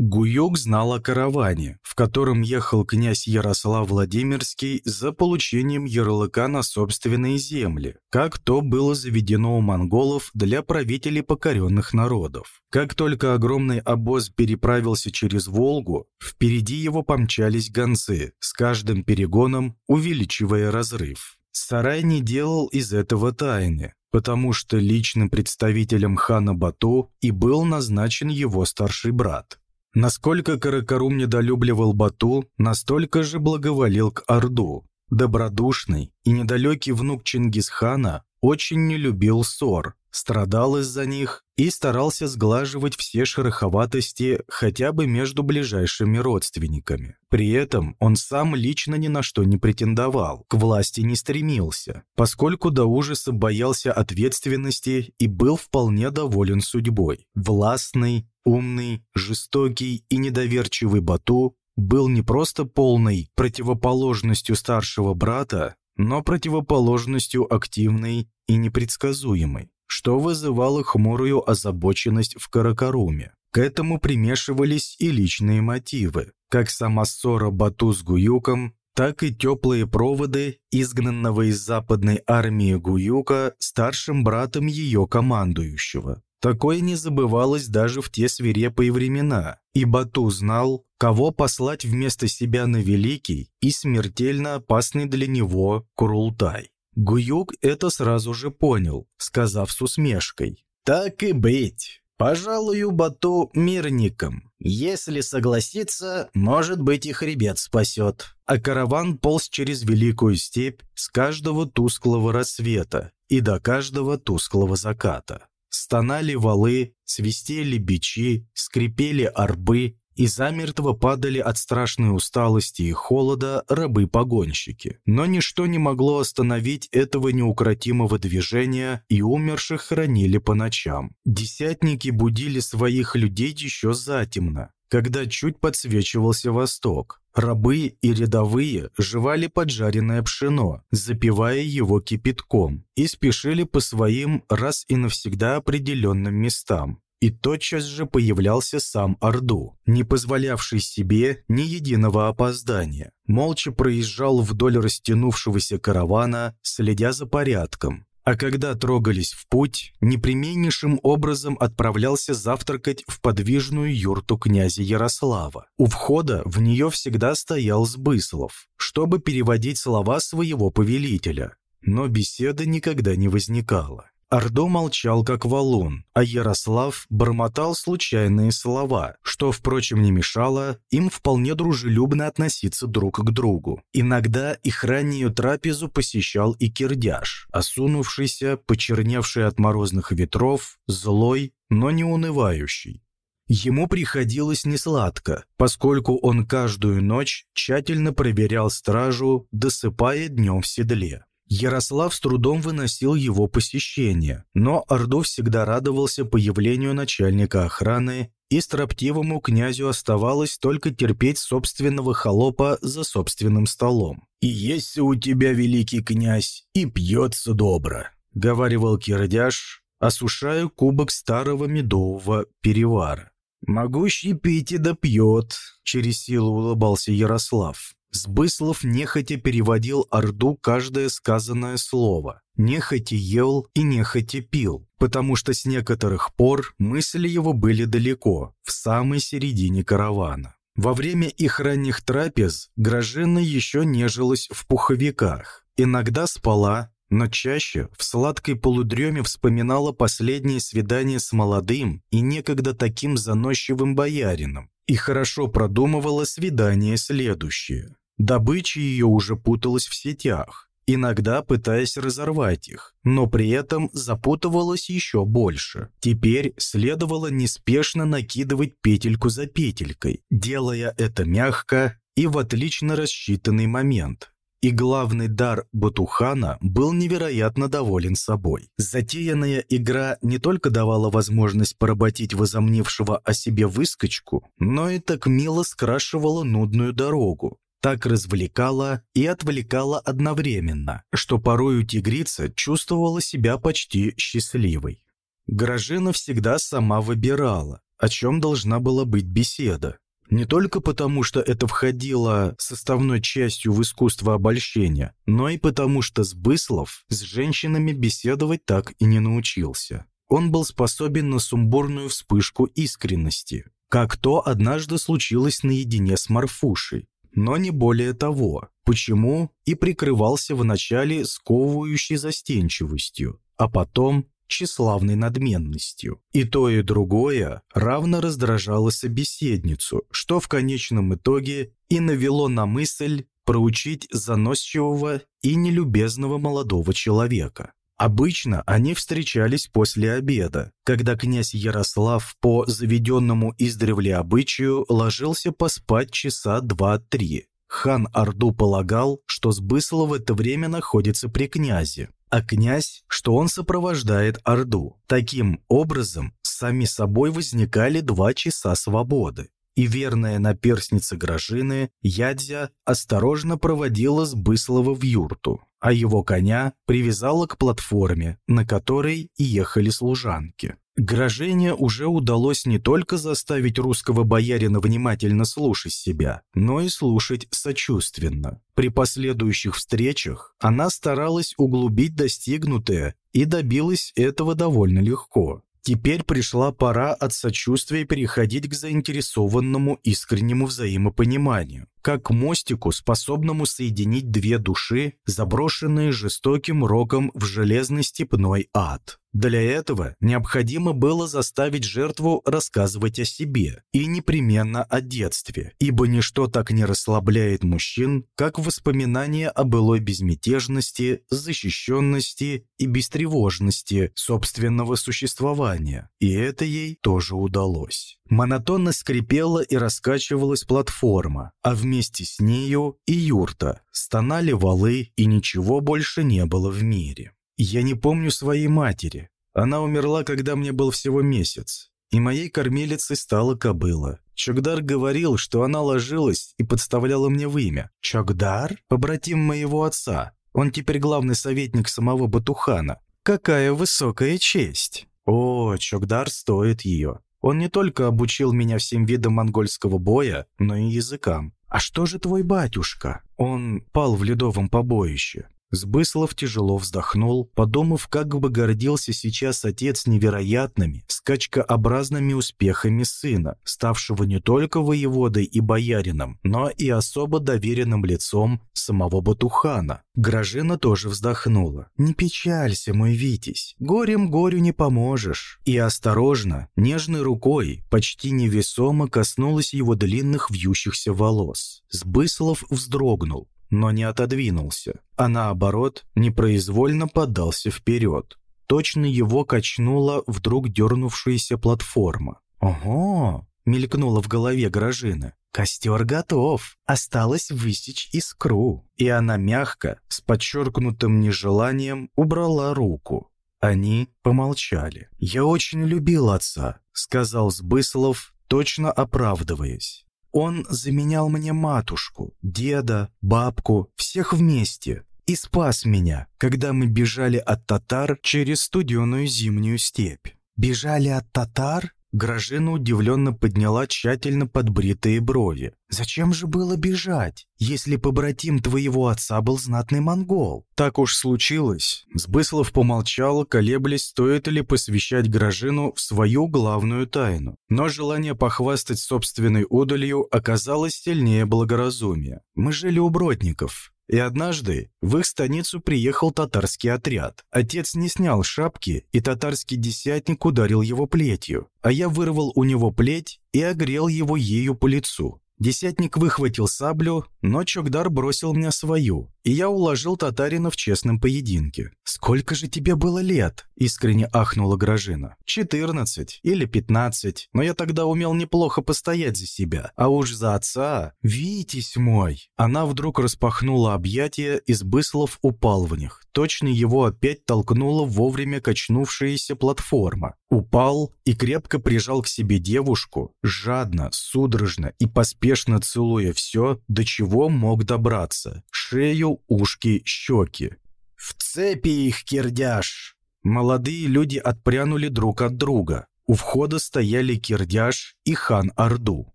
Гуюк знал о караване, в котором ехал князь Ярослав Владимирский за получением ярлыка на собственные земли, как то было заведено у монголов для правителей покоренных народов. Как только огромный обоз переправился через Волгу, впереди его помчались гонцы, с каждым перегоном увеличивая разрыв. Сарай не делал из этого тайны, потому что личным представителем хана Бату и был назначен его старший брат. Насколько Каракарум недолюбливал Бату, настолько же благоволил к Орду. Добродушный и недалекий внук Чингисхана очень не любил ссор, страдал из-за них и старался сглаживать все шероховатости хотя бы между ближайшими родственниками. При этом он сам лично ни на что не претендовал, к власти не стремился, поскольку до ужаса боялся ответственности и был вполне доволен судьбой. Властный, умный, жестокий и недоверчивый Бату был не просто полной противоположностью старшего брата, но противоположностью активной и непредсказуемой, что вызывало хмурую озабоченность в Каракаруме. К этому примешивались и личные мотивы, как сама ссора Бату с Гуюком, так и теплые проводы изгнанного из западной армии Гуюка старшим братом ее командующего. Такое не забывалось даже в те свирепые времена, и Бату знал, кого послать вместо себя на великий и смертельно опасный для него Курултай. Гуюк это сразу же понял, сказав с усмешкой. «Так и быть. Пожалуй, Бату мирником. Если согласится, может быть и хребет спасет». А караван полз через великую степь с каждого тусклого рассвета и до каждого тусклого заката. Стонали валы, свистели бичи, скрипели арбы, и замертво падали от страшной усталости и холода рабы-погонщики. Но ничто не могло остановить этого неукротимого движения, и умерших хранили по ночам. Десятники будили своих людей еще затемно, когда чуть подсвечивался восток. Рабы и рядовые жевали поджаренное пшено, запивая его кипятком, и спешили по своим раз и навсегда определенным местам. И тотчас же появлялся сам Орду, не позволявший себе ни единого опоздания. Молча проезжал вдоль растянувшегося каравана, следя за порядком, а когда трогались в путь, непременнейшим образом отправлялся завтракать в подвижную юрту князя Ярослава. У входа в нее всегда стоял Сбыслов, чтобы переводить слова своего повелителя. Но беседы никогда не возникало. Ордо молчал, как валун, а Ярослав бормотал случайные слова, что, впрочем, не мешало им вполне дружелюбно относиться друг к другу. Иногда их раннюю трапезу посещал и кирдяш, осунувшийся, почерневший от морозных ветров, злой, но не унывающий. Ему приходилось несладко, поскольку он каждую ночь тщательно проверял стражу, досыпая днем в седле. Ярослав с трудом выносил его посещение, но Ордов всегда радовался появлению начальника охраны, и строптивому князю оставалось только терпеть собственного холопа за собственным столом. «И есть у тебя, великий князь, и пьется добро», — говаривал Кирдяш, осушая кубок старого медового перевара. «Могущий пить и да пьет», — через силу улыбался Ярослав. Сбыслов нехотя переводил Орду каждое сказанное слово, нехотя ел и нехотя пил, потому что с некоторых пор мысли его были далеко, в самой середине каравана. Во время их ранних трапез Грожина еще нежилась в пуховиках, иногда спала, но чаще в сладкой полудреме вспоминала последнее свидание с молодым и некогда таким заносчивым боярином, и хорошо продумывала свидание следующее. Добыча ее уже путалась в сетях, иногда пытаясь разорвать их, но при этом запутывалась еще больше. Теперь следовало неспешно накидывать петельку за петелькой, делая это мягко и в отлично рассчитанный момент. И главный дар Батухана был невероятно доволен собой. Затеянная игра не только давала возможность поработить возомнившего о себе выскочку, но и так мило скрашивала нудную дорогу, так развлекала и отвлекала одновременно, что порою тигрица чувствовала себя почти счастливой. Грожина всегда сама выбирала, о чем должна была быть беседа. Не только потому, что это входило составной частью в искусство обольщения, но и потому, что Сбыслов с женщинами беседовать так и не научился. Он был способен на сумбурную вспышку искренности, как то однажды случилось наедине с Марфушей, но не более того, почему и прикрывался вначале сковывающей застенчивостью, а потом тщеславной надменностью. И то, и другое равно раздражало собеседницу, что в конечном итоге и навело на мысль проучить заносчивого и нелюбезного молодого человека. Обычно они встречались после обеда, когда князь Ярослав по заведенному издревле обычаю ложился поспать часа два-три. Хан Орду полагал, что Сбысло в это время находится при князе, а князь, что он сопровождает Орду. Таким образом, сами собой возникали два часа свободы и верная наперсница Грожины, Ядзя, осторожно проводила Сбыслова в юрту, а его коня привязала к платформе, на которой ехали служанки. Грожене уже удалось не только заставить русского боярина внимательно слушать себя, но и слушать сочувственно. При последующих встречах она старалась углубить достигнутое и добилась этого довольно легко. Теперь пришла пора от сочувствия переходить к заинтересованному искреннему взаимопониманию, как мостику, способному соединить две души, заброшенные жестоким роком в железный степной ад. Для этого необходимо было заставить жертву рассказывать о себе, и непременно о детстве, ибо ничто так не расслабляет мужчин, как воспоминания о былой безмятежности, защищенности и бестревожности собственного существования, и это ей тоже удалось. Монотонно скрипела и раскачивалась платформа, а вместе с нею и юрта. Стонали валы, и ничего больше не было в мире. Я не помню своей матери. Она умерла, когда мне был всего месяц. И моей кормилицей стала кобыла. Чокдар говорил, что она ложилась и подставляла мне вымя. Чокдар? Побратим моего отца. Он теперь главный советник самого Батухана. Какая высокая честь! О, Чокдар стоит ее. Он не только обучил меня всем видам монгольского боя, но и языкам. А что же твой батюшка? Он пал в ледовом побоище. Сбыслов тяжело вздохнул, подумав, как бы гордился сейчас отец невероятными, скачкообразными успехами сына, ставшего не только воеводой и боярином, но и особо доверенным лицом самого Батухана. Гражина тоже вздохнула. «Не печалься, мой Витязь, горем горю не поможешь». И осторожно, нежной рукой, почти невесомо коснулась его длинных вьющихся волос. Сбыслов вздрогнул, но не отодвинулся, а наоборот, непроизвольно подался вперед. Точно его качнула вдруг дернувшаяся платформа. «Ого!» — мелькнуло в голове Грожина. «Костер готов. Осталось высечь искру». И она мягко, с подчеркнутым нежеланием, убрала руку. Они помолчали. «Я очень любил отца», — сказал Сбыслов, точно оправдываясь. Он заменял мне матушку, деда, бабку, всех вместе. И спас меня, когда мы бежали от татар через студеную зимнюю степь. Бежали от татар? Гражина удивленно подняла тщательно подбритые брови. «Зачем же было бежать, если побратим твоего отца был знатный монгол?» «Так уж случилось». Сбыслов помолчал, колеблясь, стоит ли посвящать Гражину в свою главную тайну. Но желание похвастать собственной удалью оказалось сильнее благоразумия. «Мы жили у Бродников. И однажды в их станицу приехал татарский отряд. Отец не снял шапки, и татарский десятник ударил его плетью, а я вырвал у него плеть и огрел его ею по лицу. Десятник выхватил саблю, но Чокдар бросил мне свою, и я уложил татарина в честном поединке. «Сколько же тебе было лет?» – искренне ахнула Гражина. «Четырнадцать или пятнадцать, но я тогда умел неплохо постоять за себя, а уж за отца. Витязь мой!» Она вдруг распахнула объятия, и Сбыслов упал в них. Точно его опять толкнула вовремя качнувшаяся платформа. Упал и крепко прижал к себе девушку, жадно, судорожно и поспешно целуя все, до чего мог добраться. Шею, ушки, щеки. «В цепи их, кирдяш!» Молодые люди отпрянули друг от друга. У входа стояли Кирдяш и хан Орду.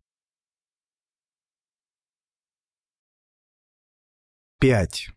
5.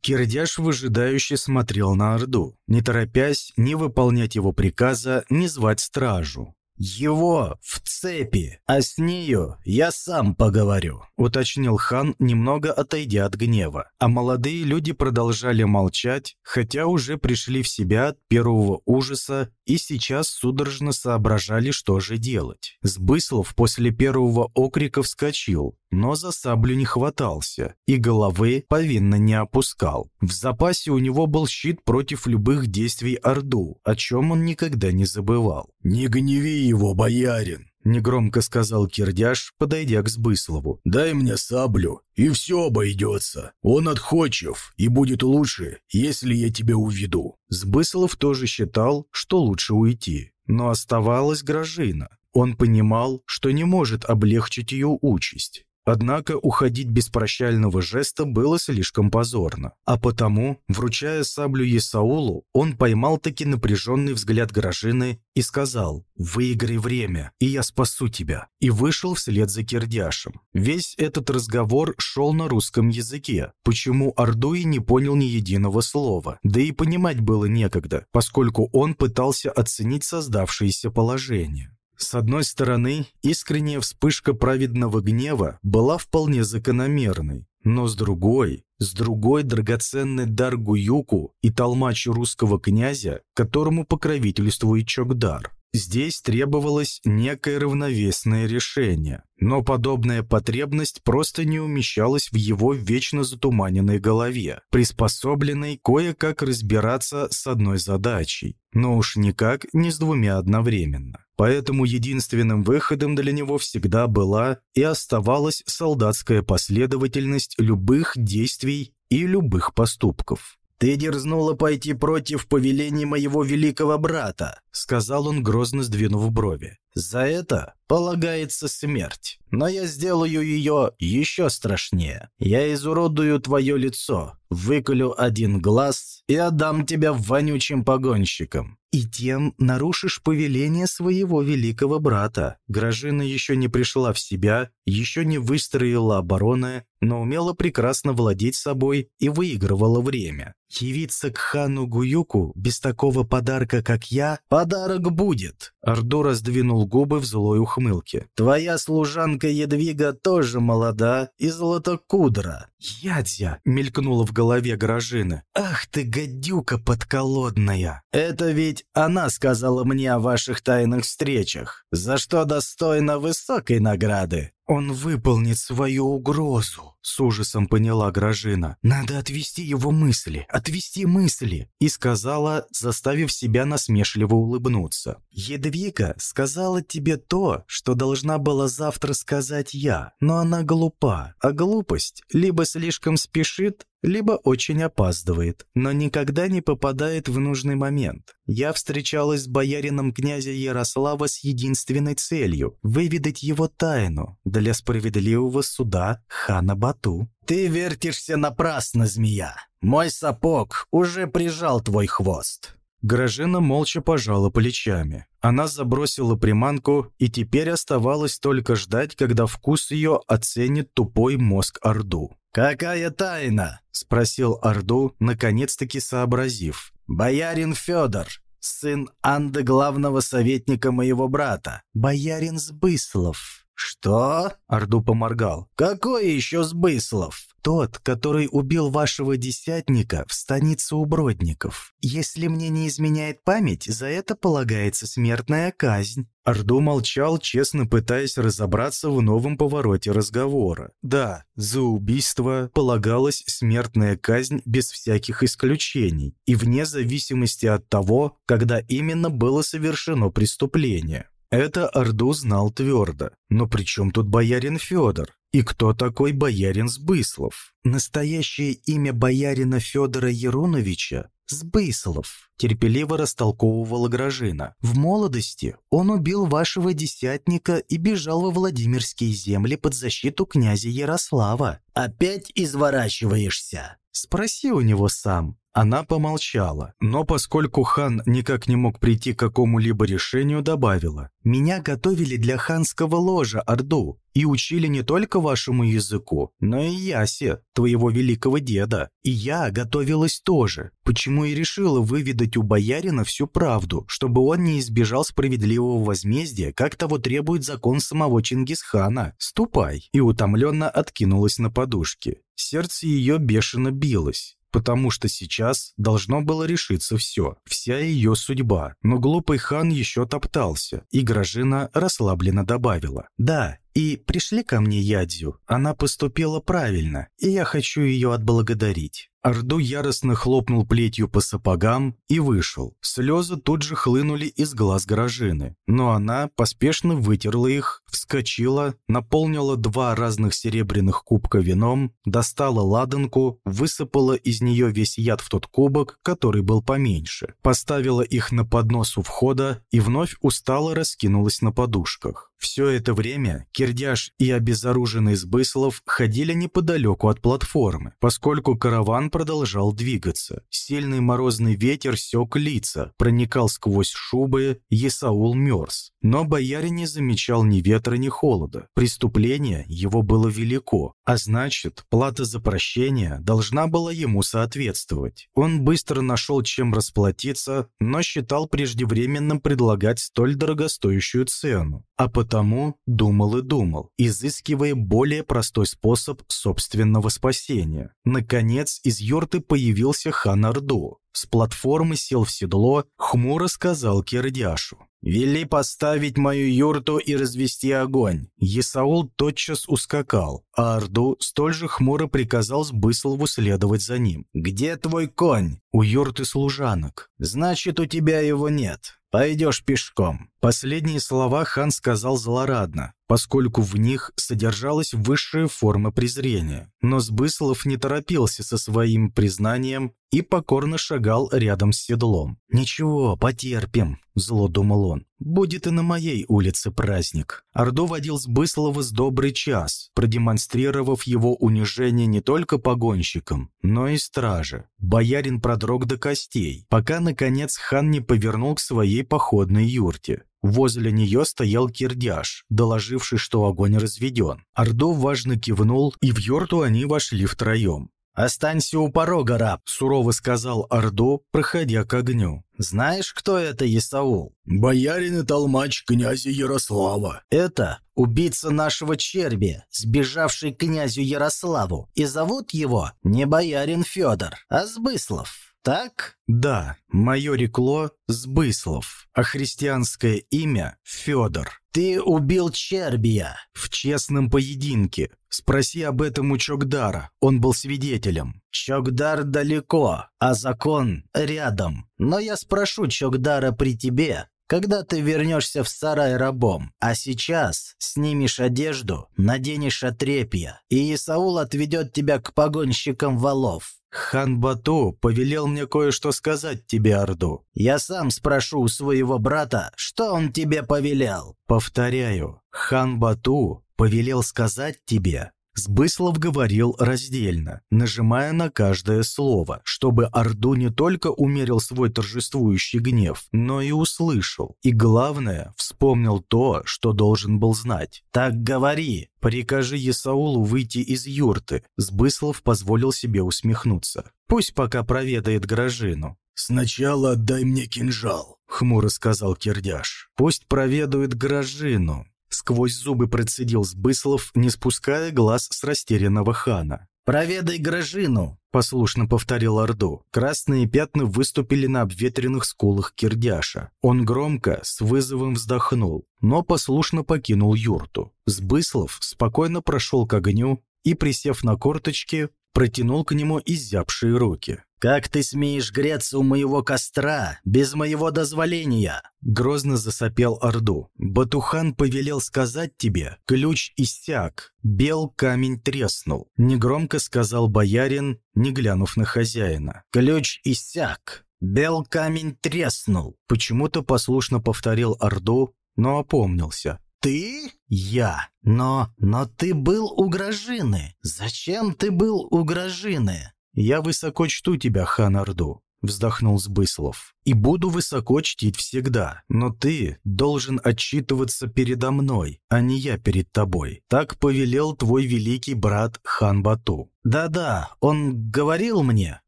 Кирдяш выжидающе смотрел на Орду, не торопясь ни выполнять его приказа, ни звать стражу. «Его в цепи, а с нею я сам поговорю», — уточнил хан, немного отойдя от гнева. А молодые люди продолжали молчать, хотя уже пришли в себя от первого ужаса и сейчас судорожно соображали, что же делать. Сбыслов после первого окрика вскочил, но за саблю не хватался и головы повинно не опускал. В запасе у него был щит против любых действий Орду, о чем он никогда не забывал. «Не гневи его, боярин!» — негромко сказал Кирдяш, подойдя к Сбыслову. «Дай мне саблю, и все обойдется. Он отходчив, и будет лучше, если я тебя уведу». Сбыслов тоже считал, что лучше уйти. Но оставалась Грожина. Он понимал, что не может облегчить ее участь. Однако уходить без прощального жеста было слишком позорно. А потому, вручая саблю Есаулу, он поймал таки напряженный взгляд Грожины и сказал «Выиграй время, и я спасу тебя», и вышел вслед за Кирдяшем. Весь этот разговор шел на русском языке, почему Ардуи не понял ни единого слова, да и понимать было некогда, поскольку он пытался оценить создавшееся положение. С одной стороны, искренняя вспышка праведного гнева была вполне закономерной, но с другой, с другой драгоценный дар Гуюку и толмач русского князя, которому покровительствует Чокдар. Здесь требовалось некое равновесное решение, но подобная потребность просто не умещалась в его вечно затуманенной голове, приспособленной кое-как разбираться с одной задачей, но уж никак не с двумя одновременно. Поэтому единственным выходом для него всегда была и оставалась солдатская последовательность любых действий и любых поступков. «Ты дерзнула пойти против повелений моего великого брата», — сказал он, грозно сдвинув брови. «За это полагается смерть. Но я сделаю ее еще страшнее. Я изуродую твое лицо, выколю один глаз и отдам тебя вонючим погонщикам и тем нарушишь повеление своего великого брата. Гражина еще не пришла в себя, еще не выстроила обороны, но умела прекрасно владеть собой и выигрывала время. Явиться к хану Гуюку без такого подарка, как я, подарок будет. Орду раздвинул губы в злой ухмылке. Твоя служанка Едвига тоже молода и золотокудра. Ядзя мелькнула в голове Гражины. Ах ты, гадюка подколодная. Это ведь она сказала мне о ваших тайных встречах, за что достойна высокой награды. «Он выполнит свою угрозу», — с ужасом поняла Гражина. «Надо отвести его мысли, отвести мысли», — и сказала, заставив себя насмешливо улыбнуться. «Едвига сказала тебе то, что должна была завтра сказать я, но она глупа, а глупость либо слишком спешит, либо очень опаздывает, но никогда не попадает в нужный момент. Я встречалась с боярином князя Ярослава с единственной целью – выведать его тайну для справедливого суда хана Бату. «Ты вертишься напрасно, змея! Мой сапог уже прижал твой хвост!» Гражина молча пожала плечами. Она забросила приманку, и теперь оставалось только ждать, когда вкус ее оценит тупой мозг Орду. «Какая тайна?» – спросил Орду, наконец-таки сообразив. «Боярин Федор, сын Анды главного советника моего брата. Боярин Сбыслов». «Что?» – Орду поморгал. «Какой еще Сбыслов?» «Тот, который убил вашего десятника в станице у Бродников. Если мне не изменяет память, за это полагается смертная казнь». Орду молчал, честно пытаясь разобраться в новом повороте разговора. Да, за убийство полагалась смертная казнь без всяких исключений и вне зависимости от того, когда именно было совершено преступление. Это Орду знал твердо. Но при чем тут боярин Федор? И кто такой боярин Сбыслов? Настоящее имя боярина Федора Еруновича – Сбыслов, терпеливо растолковывала Гражина. В молодости он убил вашего десятника и бежал во Владимирские земли под защиту князя Ярослава. «Опять изворачиваешься?» Спроси у него сам. Она помолчала, но поскольку хан никак не мог прийти к какому-либо решению, добавила. «Меня готовили для ханского ложа Орду и учили не только вашему языку, но и Ясе, твоего великого деда. И я готовилась тоже, почему и решила выведать у боярина всю правду, чтобы он не избежал справедливого возмездия, как того требует закон самого Чингисхана. Ступай!» И утомленно откинулась на подушке. Сердце ее бешено билось потому что сейчас должно было решиться все, вся ее судьба. Но глупый хан еще топтался, и Гражина расслабленно добавила. «Да, и пришли ко мне Ядзю. Она поступила правильно, и я хочу ее отблагодарить». Орду яростно хлопнул плетью по сапогам и вышел. Слезы тут же хлынули из глаз Горожины, но она поспешно вытерла их, вскочила, наполнила два разных серебряных кубка вином, достала ладанку, высыпала из нее весь яд в тот кубок, который был поменьше, поставила их на поднос у входа и вновь устало раскинулась на подушках. Все это время Кирдяш и обезоруженный Сбыслов ходили неподалеку от платформы, поскольку караван продолжал двигаться. Сильный морозный ветер сёк лица, проникал сквозь шубы, Есаул мерз. Но боярин не замечал ни ветра, ни холода. Преступление его было велико, а значит, плата за прощение должна была ему соответствовать. Он быстро нашел, чем расплатиться, но считал преждевременным предлагать столь дорогостоящую цену. А потому думал и думал, изыскивая более простой способ собственного спасения. Наконец, из юрты появился хан Орду. С платформы сел в седло, хмуро сказал Кирдяшу. «Вели поставить мою юрту и развести огонь». Есаул тотчас ускакал, а Орду столь же хмуро приказал Сбыслову следовать за ним. «Где твой конь?» «У юрты служанок». «Значит, у тебя его нет. Пойдешь пешком». Последние слова хан сказал злорадно, поскольку в них содержалась высшая форма презрения. Но Сбыслов не торопился со своим признанием и покорно шагал рядом с седлом. «Ничего, потерпим», – зло думал он. «Будет и на моей улице праздник». Ордо водил Сбыслова с добрый час, продемонстрировав его унижение не только погонщикам, но и страже. Боярин продрог до костей, пока, наконец, хан не повернул к своей походной юрте. Возле нее стоял кирдяш, доложивший, что огонь разведен. Ордо важно кивнул, и в юрту они вошли втроем. «Останься у порога, раб», — сурово сказал Ордо, проходя к огню. «Знаешь, кто это Исаул?» «Боярин и толмач князя Ярослава». «Это убийца нашего черби, сбежавший князю Ярославу, и зовут его не боярин Федор, а Сбыслов» так?» «Да, мое рекло Сбыслов, а христианское имя Федор». «Ты убил Чербия». «В честном поединке. Спроси об этом у Чокдара, он был свидетелем». «Чокдар далеко, а закон рядом. Но я спрошу Чокдара при тебе, когда ты вернешься в сарай рабом. А сейчас снимешь одежду, наденешь отрепья, и Исаул отведет тебя к погонщикам валов. «Хан Бату повелел мне кое-что сказать тебе, Орду». «Я сам спрошу у своего брата, что он тебе повелел». «Повторяю, хан Бату повелел сказать тебе, Сбыслов говорил раздельно, нажимая на каждое слово, чтобы Орду не только умерил свой торжествующий гнев, но и услышал. И главное, вспомнил то, что должен был знать. «Так говори!» «Прикажи Есаулу выйти из юрты», Сбыслов позволил себе усмехнуться. «Пусть пока проведает Грожину». «Сначала отдай мне кинжал», — хмуро сказал Кирдяш. «Пусть проведает Грожину», Сквозь зубы процедил Сбыслов, не спуская глаз с растерянного хана. «Проведай Грожину!» – послушно повторил Орду. Красные пятна выступили на обветренных скулах Кирдяша. Он громко, с вызовом вздохнул, но послушно покинул юрту. Сбыслов спокойно прошел к огню и, присев на корточки, протянул к нему изябшие руки. «Как ты смеешь греться у моего костра без моего дозволения?» Грозно засопел Орду. «Батухан повелел сказать тебе, ключ иссяк, бел камень треснул», негромко сказал боярин, не глянув на хозяина. «Ключ иссяк, бел камень треснул», почему-то послушно повторил Орду, но опомнился. «Ты?» «Я. Но... но ты был у Грожины. Зачем ты был у Грожины?» «Я высоко чту тебя, хан Орду», — вздохнул Сбыслов. «И буду высоко чтить всегда. Но ты должен отчитываться передо мной, а не я перед тобой. Так повелел твой великий брат хан Бату». «Да-да, он говорил мне,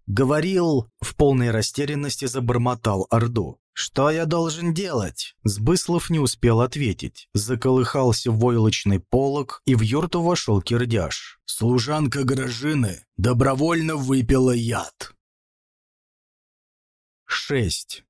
говорил...» В полной растерянности забормотал Орду. «Что я должен делать?» Сбыслов не успел ответить. Заколыхался войлочный полог, и в юрту вошел кирдяш. «Служанка Грожины добровольно выпила яд». 6.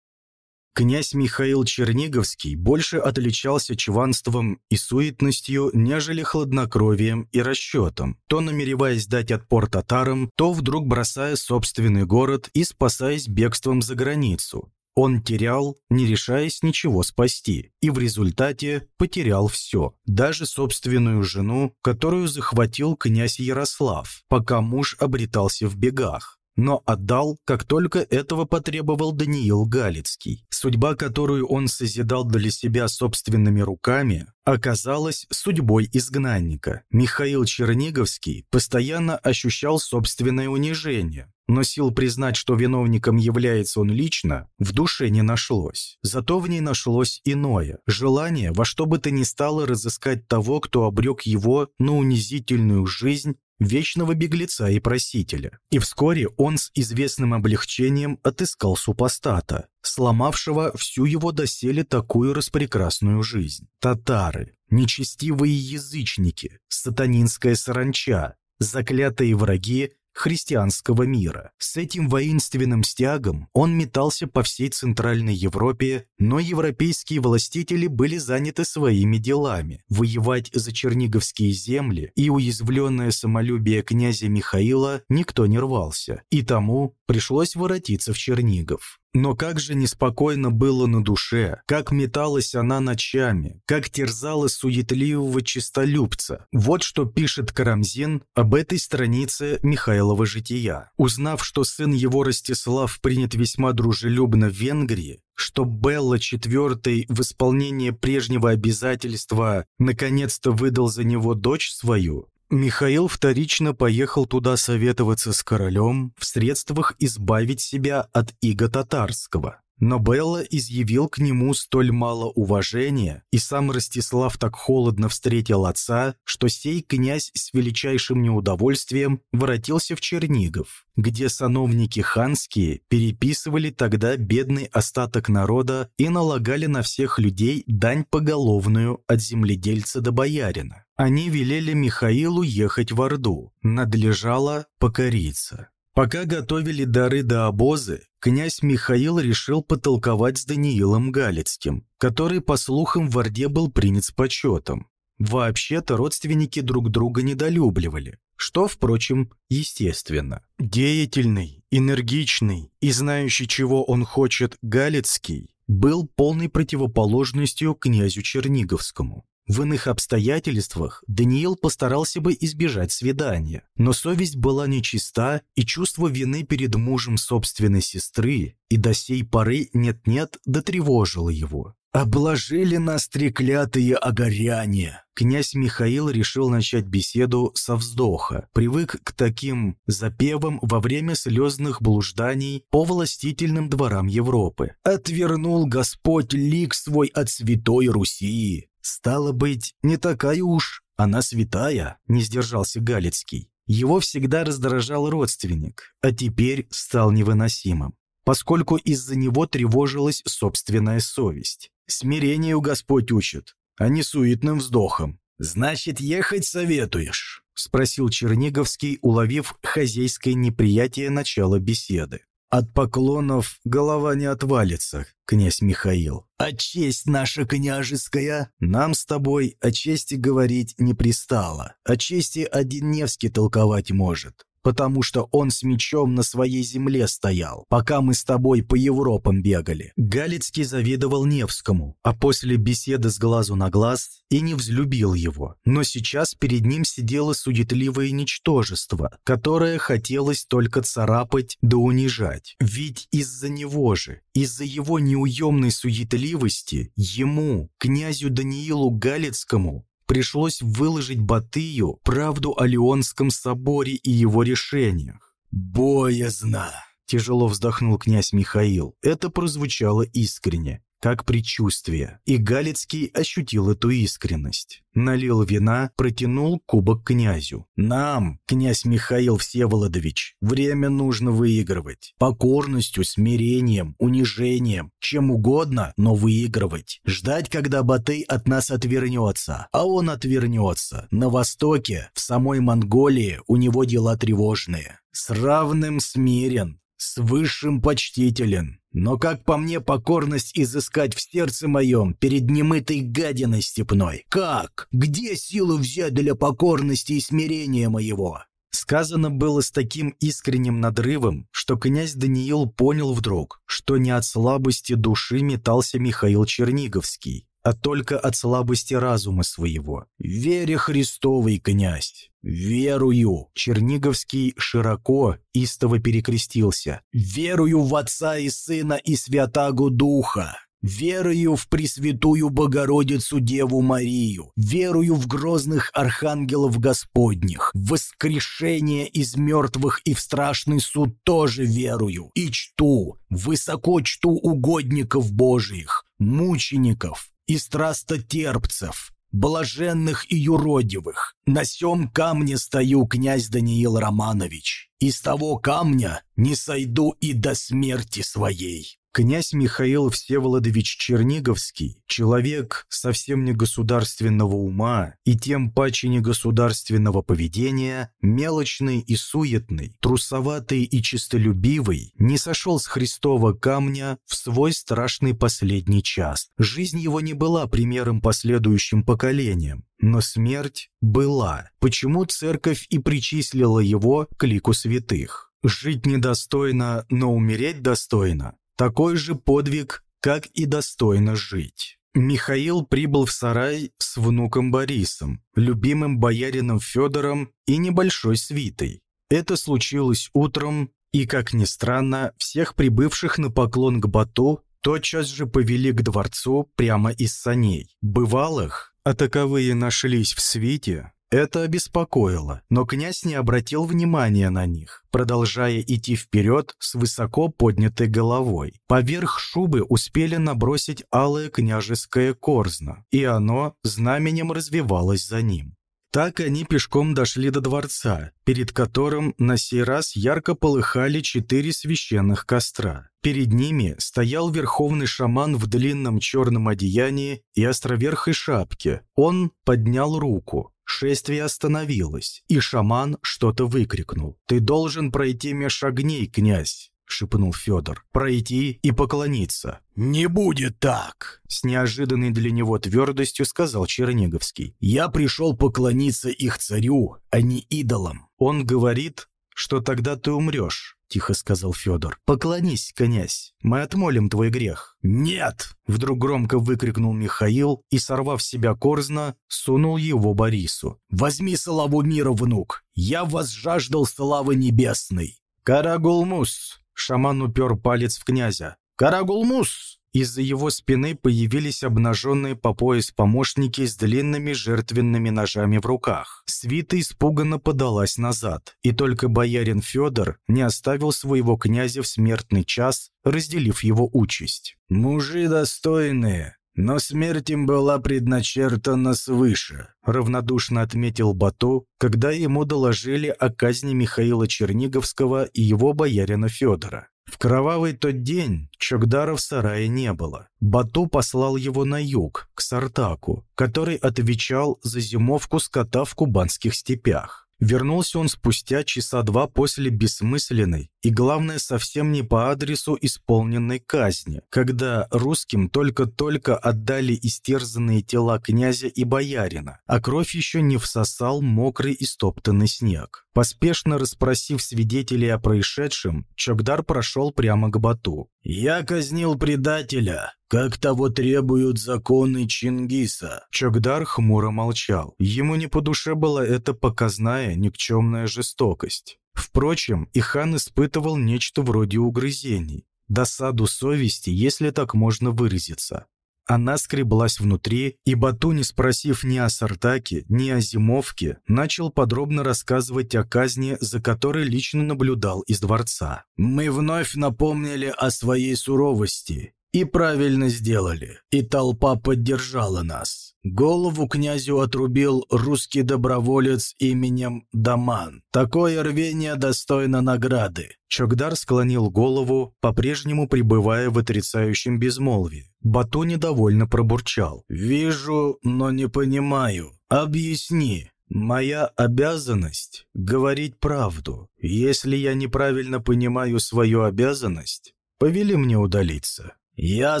Князь Михаил Черниговский больше отличался чванством и суетностью, нежели хладнокровием и расчетом, то намереваясь дать отпор татарам, то вдруг бросая собственный город и спасаясь бегством за границу. Он терял, не решаясь ничего спасти, и в результате потерял все, даже собственную жену, которую захватил князь Ярослав, пока муж обретался в бегах но отдал, как только этого потребовал Даниил Галицкий. Судьба, которую он созидал для себя собственными руками, оказалась судьбой изгнанника. Михаил Черниговский постоянно ощущал собственное унижение, но сил признать, что виновником является он лично, в душе не нашлось. Зато в ней нашлось иное – желание во что бы то ни стало разыскать того, кто обрек его на унизительную жизнь вечного беглеца и просителя. И вскоре он с известным облегчением отыскал супостата, сломавшего всю его доселе такую распрекрасную жизнь. Татары, нечестивые язычники, сатанинская саранча, заклятые враги христианского мира. С этим воинственным стягом он метался по всей Центральной Европе, но европейские властители были заняты своими делами. Воевать за черниговские земли и уязвленное самолюбие князя Михаила никто не рвался, и тому пришлось воротиться в Чернигов. Но как же неспокойно было на душе, как металась она ночами, как терзала суетливого чистолюбца. Вот что пишет Карамзин об этой странице Михайлова жития. Узнав, что сын его Ростислав принят весьма дружелюбно в Венгрии, что Белла IV в исполнение прежнего обязательства наконец-то выдал за него дочь свою, Михаил вторично поехал туда советоваться с королем в средствах избавить себя от иго татарского. Но Белла изъявил к нему столь мало уважения, и сам Ростислав так холодно встретил отца, что сей князь с величайшим неудовольствием воротился в Чернигов, где сановники ханские переписывали тогда бедный остаток народа и налагали на всех людей дань поголовную от земледельца до боярина. Они велели Михаилу ехать в Орду, надлежало покориться. Пока готовили дары до обозы, князь Михаил решил потолковать с Даниилом Галицким, который, по слухам, в Орде был принят с почетом. Вообще-то родственники друг друга недолюбливали, что, впрочем, естественно. Деятельный, энергичный и знающий, чего он хочет, Галицкий был полной противоположностью князю Черниговскому. В иных обстоятельствах Даниил постарался бы избежать свидания, но совесть была нечиста, и чувство вины перед мужем собственной сестры и до сей поры нет-нет дотревожило его. «Обложили нас треклятые огоряне!» Князь Михаил решил начать беседу со вздоха, привык к таким запевам во время слезных блужданий по властительным дворам Европы. «Отвернул Господь лик свой от святой Руси!» «Стало быть, не такая уж, она святая», — не сдержался Галицкий. Его всегда раздражал родственник, а теперь стал невыносимым, поскольку из-за него тревожилась собственная совесть. Смирению Господь учит, а не суетным вздохом. «Значит, ехать советуешь?» — спросил Черниговский, уловив хозяйское неприятие начала беседы. От поклонов голова не отвалится, князь Михаил. А честь наша княжеская? Нам с тобой о чести говорить не пристало. О чести один Невский толковать может потому что он с мечом на своей земле стоял, пока мы с тобой по Европам бегали». Галицкий завидовал Невскому, а после беседы с глазу на глаз и не взлюбил его. Но сейчас перед ним сидело суетливое ничтожество, которое хотелось только царапать да унижать. Ведь из-за него же, из-за его неуемной суетливости, ему, князю Даниилу Галицкому, пришлось выложить Батыю правду о Леонском соборе и его решениях. «Боязно!» – тяжело вздохнул князь Михаил. Это прозвучало искренне как предчувствие, и Галицкий ощутил эту искренность. Налил вина, протянул кубок князю. «Нам, князь Михаил Всеволодович, время нужно выигрывать. Покорностью, смирением, унижением, чем угодно, но выигрывать. Ждать, когда Батый от нас отвернется. А он отвернется. На востоке, в самой Монголии, у него дела тревожные. С равным смирен, с высшим почтителен. Но, как по мне, покорность изыскать в сердце моем перед немытой гадиной степной? Как? Где силу взять для покорности и смирения моего? Сказано было с таким искренним надрывом, что князь Даниил понял вдруг, что не от слабости души метался Михаил Черниговский, а только от слабости разума своего. «Вере Христовый, князь! Верую!» Черниговский широко, истово перекрестился. «Верую в Отца и Сына и Святаго Духа!» Верую в Пресвятую Богородицу Деву Марию, верую в грозных архангелов Господних, в воскрешение из мертвых и в страшный суд тоже верую, и чту, высоко чту угодников Божиих, мучеников, и страстотерпцев, блаженных и юродивых. На сём камне стою, князь Даниил Романович. Из того камня не сойду и до смерти своей. Князь Михаил Всеволодович Черниговский, человек совсем не государственного ума и тем паче не государственного поведения, мелочный и суетный, трусоватый и чистолюбивый, не сошел с Христова камня в свой страшный последний час. Жизнь его не была примером последующим поколениям, но смерть была. Почему церковь и причислила его к лику святых? Жить недостойно, но умереть достойно. Такой же подвиг, как и достойно жить. Михаил прибыл в сарай с внуком Борисом, любимым боярином Федором и небольшой свитой. Это случилось утром, и, как ни странно, всех прибывших на поклон к Бату тотчас же повели к дворцу прямо из саней. Бывалых, а таковые нашлись в свите, это обеспокоило, но князь не обратил внимания на них, продолжая идти вперед с высоко поднятой головой. Поверх шубы успели набросить алое княжеское корзно, и оно знаменем развивалось за ним. Так они пешком дошли до дворца, перед которым на сей раз ярко полыхали четыре священных костра. Перед ними стоял верховный шаман в длинном черном одеянии и островерхой шапке. Он поднял руку. Шествие остановилось, и шаман что-то выкрикнул. «Ты должен пройти меж огней, князь!» — шепнул Федор. «Пройти и поклониться». «Не будет так!» — с неожиданной для него твердостью сказал Черниговский. «Я пришел поклониться их царю, а не идолам». «Он говорит, что тогда ты умрешь», — тихо сказал Федор. «Поклонись, князь, мы отмолим твой грех». «Нет!» — вдруг громко выкрикнул Михаил и, сорвав себя корзна, сунул его Борису. «Возьми славу мира, внук! Я возжаждал славы небесной!» «Карагулмус!» — шаман упер палец в князя. «Карагулмус!» Из-за его спины появились обнаженные по пояс помощники с длинными жертвенными ножами в руках. Свита испуганно подалась назад, и только боярин Федор не оставил своего князя в смертный час, разделив его участь. «Мужи достойные, но смерть им была предначертана свыше», равнодушно отметил Бато, когда ему доложили о казни Михаила Черниговского и его боярина Федора. Кровавый тот день Чокдара в сарае не было. Бату послал его на юг, к Сартаку, который отвечал за зимовку скота в кубанских степях. Вернулся он спустя часа два после бессмысленной и, главное, совсем не по адресу исполненной казни, когда русским только-только отдали истерзанные тела князя и боярина, а кровь еще не всосал мокрый и стоптанный снег. Поспешно расспросив свидетелей о происшедшем, Чокдар прошел прямо к Бату. «Я казнил предателя, как того требуют законы Чингиса». Чокдар хмуро молчал. Ему не по душе была эта показная, никчемная жестокость. Впрочем, и хан испытывал нечто вроде угрызений. Досаду совести, если так можно выразиться. Она скреблась внутри, и Бату, не спросив ни о Сартаке, ни о Зимовке, начал подробно рассказывать о казни, за которой лично наблюдал из дворца. «Мы вновь напомнили о своей суровости. И правильно сделали. И толпа поддержала нас. Голову князю отрубил русский доброволец именем Даман. Такое рвение достойно награды. Чокдар склонил голову, по-прежнему пребывая в отрицающем безмолвии. Бату недовольно пробурчал. «Вижу, но не понимаю. Объясни». «Моя обязанность — говорить правду. Если я неправильно понимаю свою обязанность, повели мне удалиться». «Я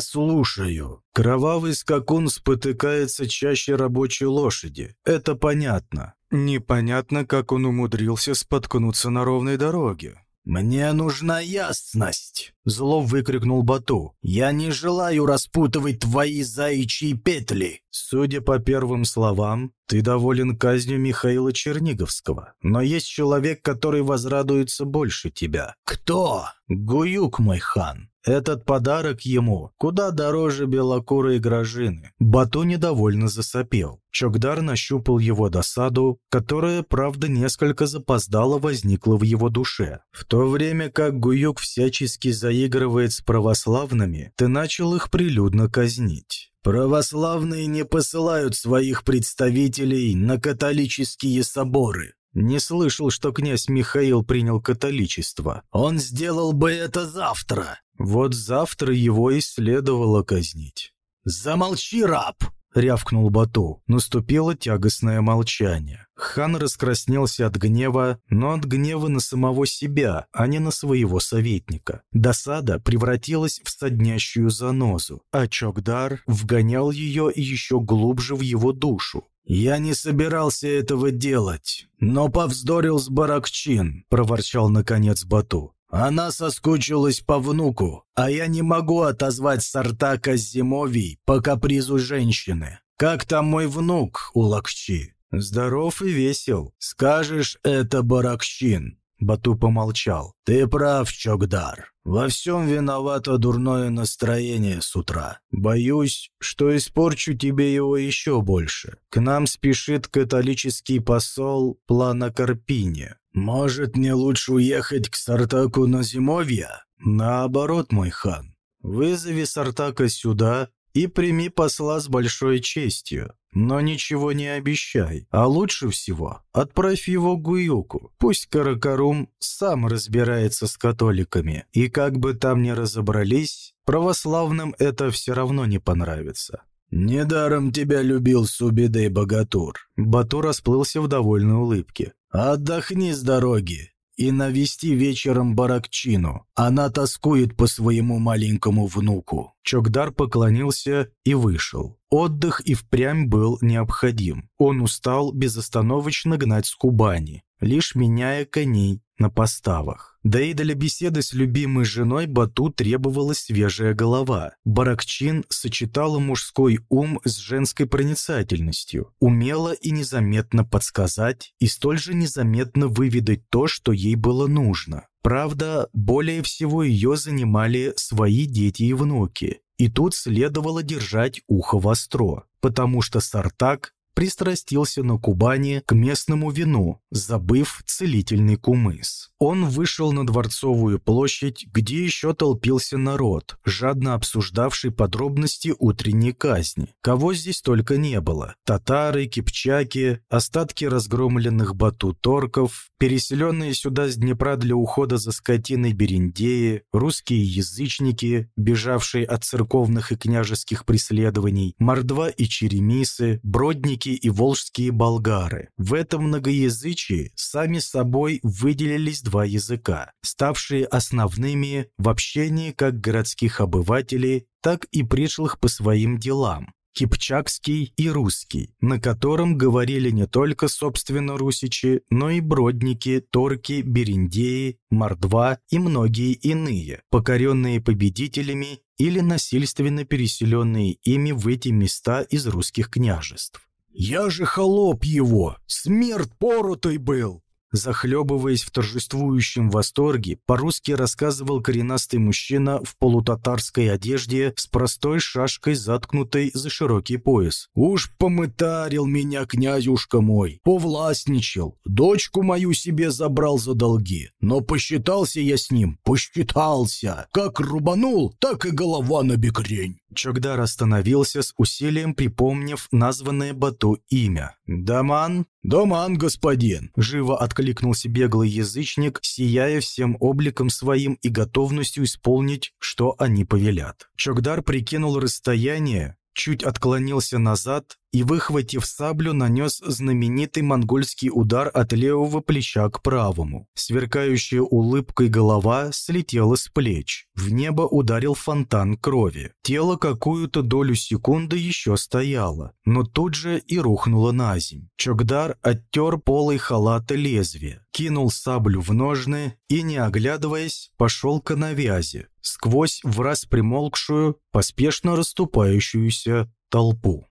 слушаю». Кровавый скакун спотыкается чаще рабочей лошади. Это понятно. Непонятно, как он умудрился споткнуться на ровной дороге. «Мне нужна ясность!» — зло выкрикнул Бату. «Я не желаю распутывать твои заячьи петли!» «Судя по первым словам, ты доволен казнью Михаила Черниговского. Но есть человек, который возрадуется больше тебя». «Кто?» «Гуюк, мой хан. Этот подарок ему куда дороже белокурой грожины. Бату недовольно засопел. Чокдар нащупал его досаду, которая, правда, несколько запоздала возникла в его душе. В то время как Гуюк всячески заигрывает с православными, ты начал их прилюдно казнить. Православные не посылают своих представителей на католические соборы. Не слышал, что князь Михаил принял католичество. Он сделал бы это завтра. Вот завтра его и следовало казнить. «Замолчи, раб!» — рявкнул Бату. Наступило тягостное молчание. Хан раскраснелся от гнева, но от гнева на самого себя, а не на своего советника. Досада превратилась в соднящую занозу, а Чокдар вгонял ее еще глубже в его душу. «Я не собирался этого делать, но повздорил с Баракчин», — проворчал наконец Бату. Она соскучилась по внуку, а я не могу отозвать Сартака Зимовий по капризу женщины. Как там мой внук, Улакчи? Здоров и весел. Скажешь, это Баракщин. Бату помолчал. «Ты прав, Чокдар. Во всем виновато дурное настроение с утра. Боюсь, что испорчу тебе его еще больше. К нам спешит католический посол Плана Карпине. Может, мне лучше уехать к Сартаку на зимовье? Наоборот, мой хан. Вызови Сартака сюда и прими посла с большой честью. Но ничего не обещай, а лучше всего отправь его к Гуюку. Пусть Каракарум сам разбирается с католиками, и как бы там ни разобрались, православным это все равно не понравится. «Недаром тебя любил Субидей Богатур». Батур расплылся в довольной улыбке. «Отдохни с дороги и навести вечером Баракчину. Она тоскует по своему маленькому внуку». Чокдар поклонился и вышел. Отдых и впрямь был необходим. Он устал безостановочно гнать с Кубани, лишь меняя коней на поставах. Да и для беседы с любимой женой Бату требовалась свежая голова. Баракчин сочетала мужской ум с женской проницательностью, умела и незаметно подсказать, и столь же незаметно выведать то, что ей было нужно. Правда, более всего ее занимали свои дети и внуки. И тут следовало держать ухо востро, потому что Сартак пристрастился на Кубани к местному вину, забыв целительный кумыс. Он вышел на Дворцовую площадь, где еще толпился народ, жадно обсуждавший подробности утренней казни. Кого здесь только не было. Татары, кипчаки, остатки разгромленных бату-торков, переселенные сюда с Днепра для ухода за скотиной бериндеи, русские язычники, бежавшие от церковных и княжеских преследований, мордва и черемисы, бродники и волжские болгары. В этом многоязычии сами собой выделились два языка, ставшие основными в общении как городских обывателей, так и пришлых по своим делам кипчакский и русский, на котором говорили не только, собственно, русичи, но и бродники, торки, бериндеи, мордва и многие иные, покоренные победителями или насильственно переселенные ими в эти места из русских княжеств. «Я же холоп его! Смерть поротый был!» Захлебываясь в торжествующем восторге, по-русски рассказывал коренастый мужчина в полутатарской одежде с простой шашкой, заткнутой за широкий пояс. «Уж помытарил меня князюшка мой, повластничал, дочку мою себе забрал за долги. Но посчитался я с ним, посчитался. Как рубанул, так и голова на бекрень». Чогдар остановился с усилием, припомнив названное Бату имя. «Даман?» «Даман, господин!» – живо откликнулся беглый язычник, сияя всем обликом своим и готовностью исполнить, что они повелят. Чогдар прикинул расстояние, чуть отклонился назад и, выхватив саблю, нанес знаменитый монгольский удар от левого плеча к правому. Сверкающая улыбкой голова слетела с плеч. В небо ударил фонтан крови. Тело какую-то долю секунды еще стояло, но тут же и рухнуло на земь. Чокдар оттер полой халата лезвие, кинул саблю в ножны и, не оглядываясь, пошел к навязи, сквозь враз примолкшую, поспешно расступающуюся толпу.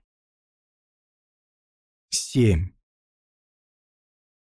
7.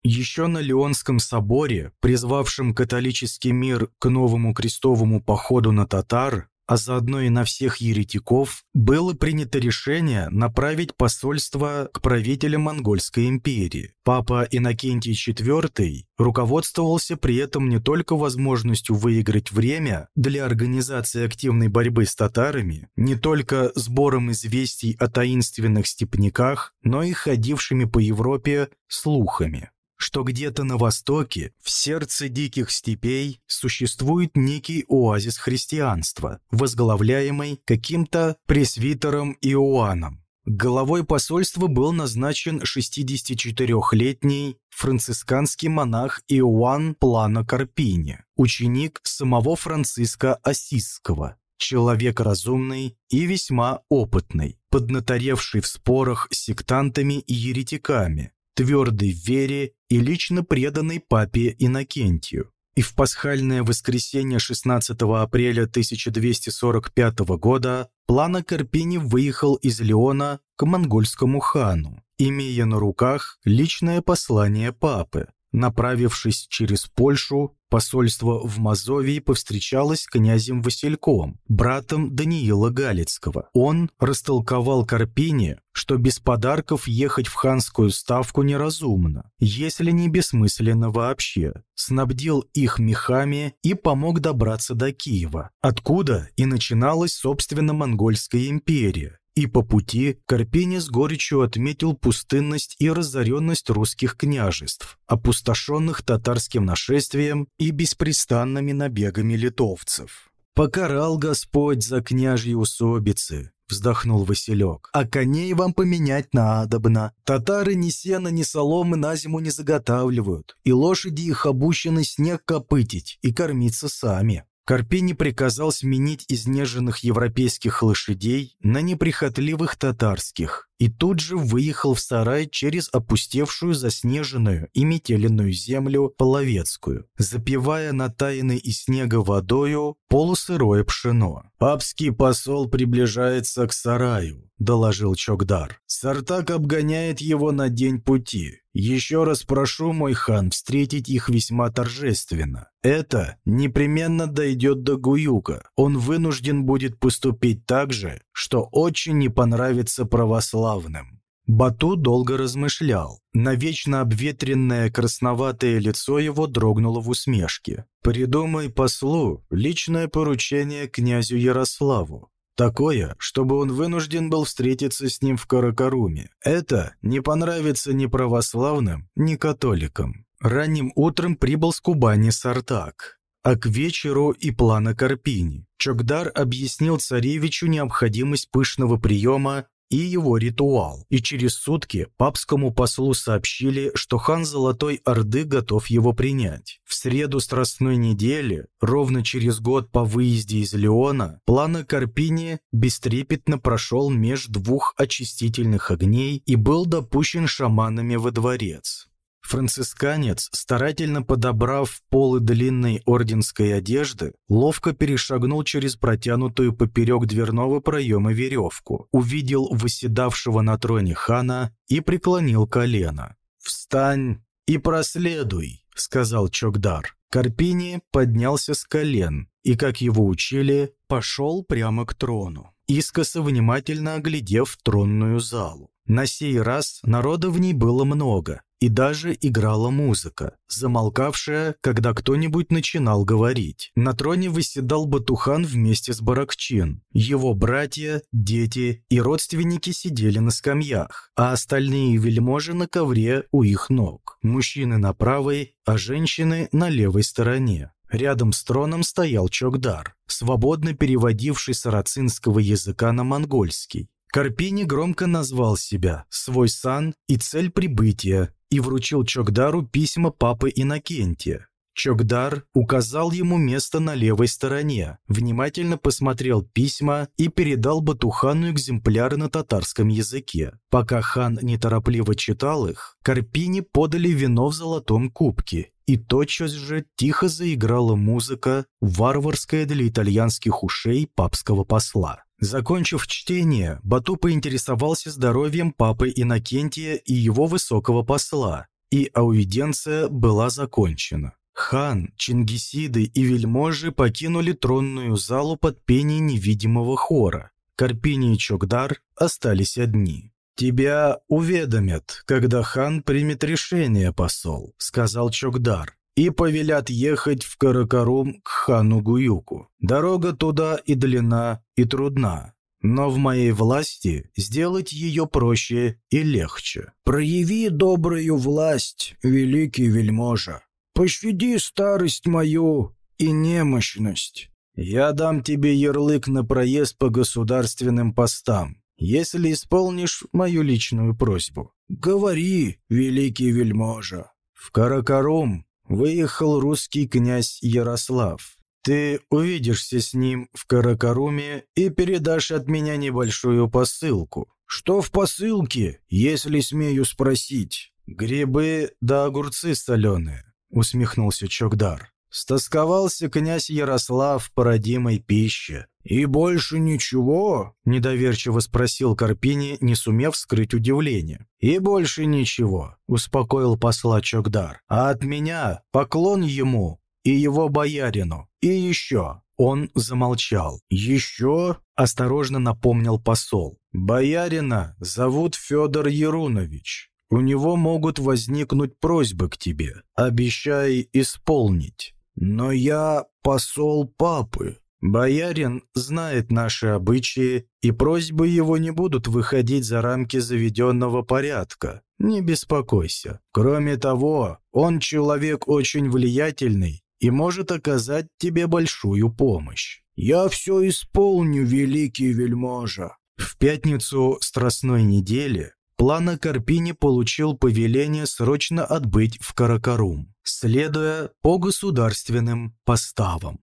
Еще на Леонском соборе, призвавшем католический мир к новому крестовому походу на татар, а заодно и на всех еретиков, было принято решение направить посольство к правителям Монгольской империи. Папа Иннокентий IV руководствовался при этом не только возможностью выиграть время для организации активной борьбы с татарами, не только сбором известий о таинственных степняках, но и ходившими по Европе слухами что где-то на востоке, в сердце диких степей, существует некий оазис христианства, возглавляемый каким-то пресвитером Иоанном. Головой посольства был назначен 64-летний францисканский монах Иоанн Плана Карпини, ученик самого Франциска Осисского, человек разумный и весьма опытный, поднаторевший в спорах с сектантами и еретиками, твердый в вере и лично преданный папе Иннокентию. и в пасхальное воскресенье 16 апреля 1245 года Плана Карпини выехал из Леона к монгольскому хану, имея на руках личное послание папы, Направившись через Польшу, посольство в Мазовии повстречалось с князем Васильком, братом Даниила Галицкого. Он растолковал Карпине, что без подарков ехать в ханскую ставку неразумно, если не бессмысленно вообще, снабдил их мехами и помог добраться до Киева, откуда и начиналась, собственно, Монгольская империя, и по пути Карпини с горечью отметил пустынность и разоренность русских княжеств, опустошенных татарским нашествием и беспрестанными набегами литовцев. «Покарал Господь за княжьи усобицы», — вздохнул Василек. «А коней вам поменять надобно. Татары ни сена, ни соломы на зиму не заготавливают, и лошади их обучены снег копытить и кормиться сами». Карпини приказал сменить изнеженных европейских лошадей на неприхотливых татарских и тут же выехал в сарай через опустевшую заснеженную и метеленную землю Половецкую, запивая натаянной из снега водою полусырое пшено. «Папский посол приближается к сараю», — доложил Чокдар. «Сартак обгоняет его на день пути. Еще раз прошу, мой хан, встретить их весьма торжественно. Это непременно дойдет до Гуюка. Он вынужден будет поступить так же, что очень не понравится православным. Бату долго размышлял. Навечно обветренное красноватое лицо его дрогнуло в усмешке. «Придумай послу личное поручение князю Ярославу. Такое, чтобы он вынужден был встретиться с ним в Каракаруме. Это не понравится ни православным, ни католикам. Ранним утром прибыл с Кубани Сартак, а к вечеру и плана Карпини. Чокдар объяснил царевичу необходимость пышного приема и его ритуал, и через сутки папскому послу сообщили, что хан Золотой Орды готов его принять. В среду Страстной недели, ровно через год по выезде из Леона, плана Карпини бестрепетно прошел меж двух очистительных огней и был допущен шаманами во дворец. Францисканец, старательно подобрав полы длинной орденской одежды, ловко перешагнул через протянутую поперек дверного проема веревку, увидел восседавшего на троне хана и преклонил колено. «Встань и проследуй», — сказал Чокдар. Карпини поднялся с колен и, как его учили, пошел прямо к трону, искоса внимательно оглядев тронную залу. На сей раз народа в ней было много, и даже играла музыка, замолкавшая, когда кто-нибудь начинал говорить. На троне восседал Батухан вместе с Баракчин. Его братья, дети и родственники сидели на скамьях, а остальные вельможи на ковре у их ног. Мужчины на правой, а женщины на левой стороне. Рядом с троном стоял Чокдар, свободно переводивший сарацинского языка на монгольский. Карпини громко назвал себя, свой сан и цель прибытия, и вручил Чокдару письма папы Иннокентия. Чокдар указал ему место на левой стороне, внимательно посмотрел письма и передал Батухану экземпляры на татарском языке. Пока хан неторопливо читал их, Карпини подали вино в золотом кубке, и тотчас же тихо заиграла музыка, варварская для итальянских ушей папского посла. Закончив чтение, Бату поинтересовался здоровьем папы Иннокентия и его высокого посла, и аудиенция была закончена. Хан, Чингисиды и вельможи покинули тронную залу под пение невидимого хора. Карпини и Чокдар остались одни. «Тебя уведомят, когда хан примет решение, посол», — сказал Чокдар и повелят ехать в Каракарум к хану Гуюку. Дорога туда и длина, и трудна, но в моей власти сделать ее проще и легче. Прояви добрую власть, великий вельможа. Пощади старость мою и немощность. Я дам тебе ярлык на проезд по государственным постам, если исполнишь мою личную просьбу. Говори, великий вельможа. В Каракарум выехал русский князь Ярослав. Ты увидишься с ним в Каракаруме и передашь от меня небольшую посылку. Что в посылке, если смею спросить? Грибы да огурцы соленые, усмехнулся Чокдар. Стосковался князь Ярослав по родимой пище. «И больше ничего?» – недоверчиво спросил Карпини, не сумев скрыть удивление. «И больше ничего», – успокоил посла Чокдар. «А от меня поклон ему и его боярину. И еще». Он замолчал. «Еще?» – осторожно напомнил посол. «Боярина зовут Федор Ерунович. У него могут возникнуть просьбы к тебе. Обещай исполнить». «Но я посол папы», Боярин знает наши обычаи, и просьбы его не будут выходить за рамки заведенного порядка. Не беспокойся. Кроме того, он человек очень влиятельный и может оказать тебе большую помощь. Я все исполню, великий вельможа. В пятницу страстной недели Плана Карпини получил повеление срочно отбыть в Каракарум, следуя по государственным поставам.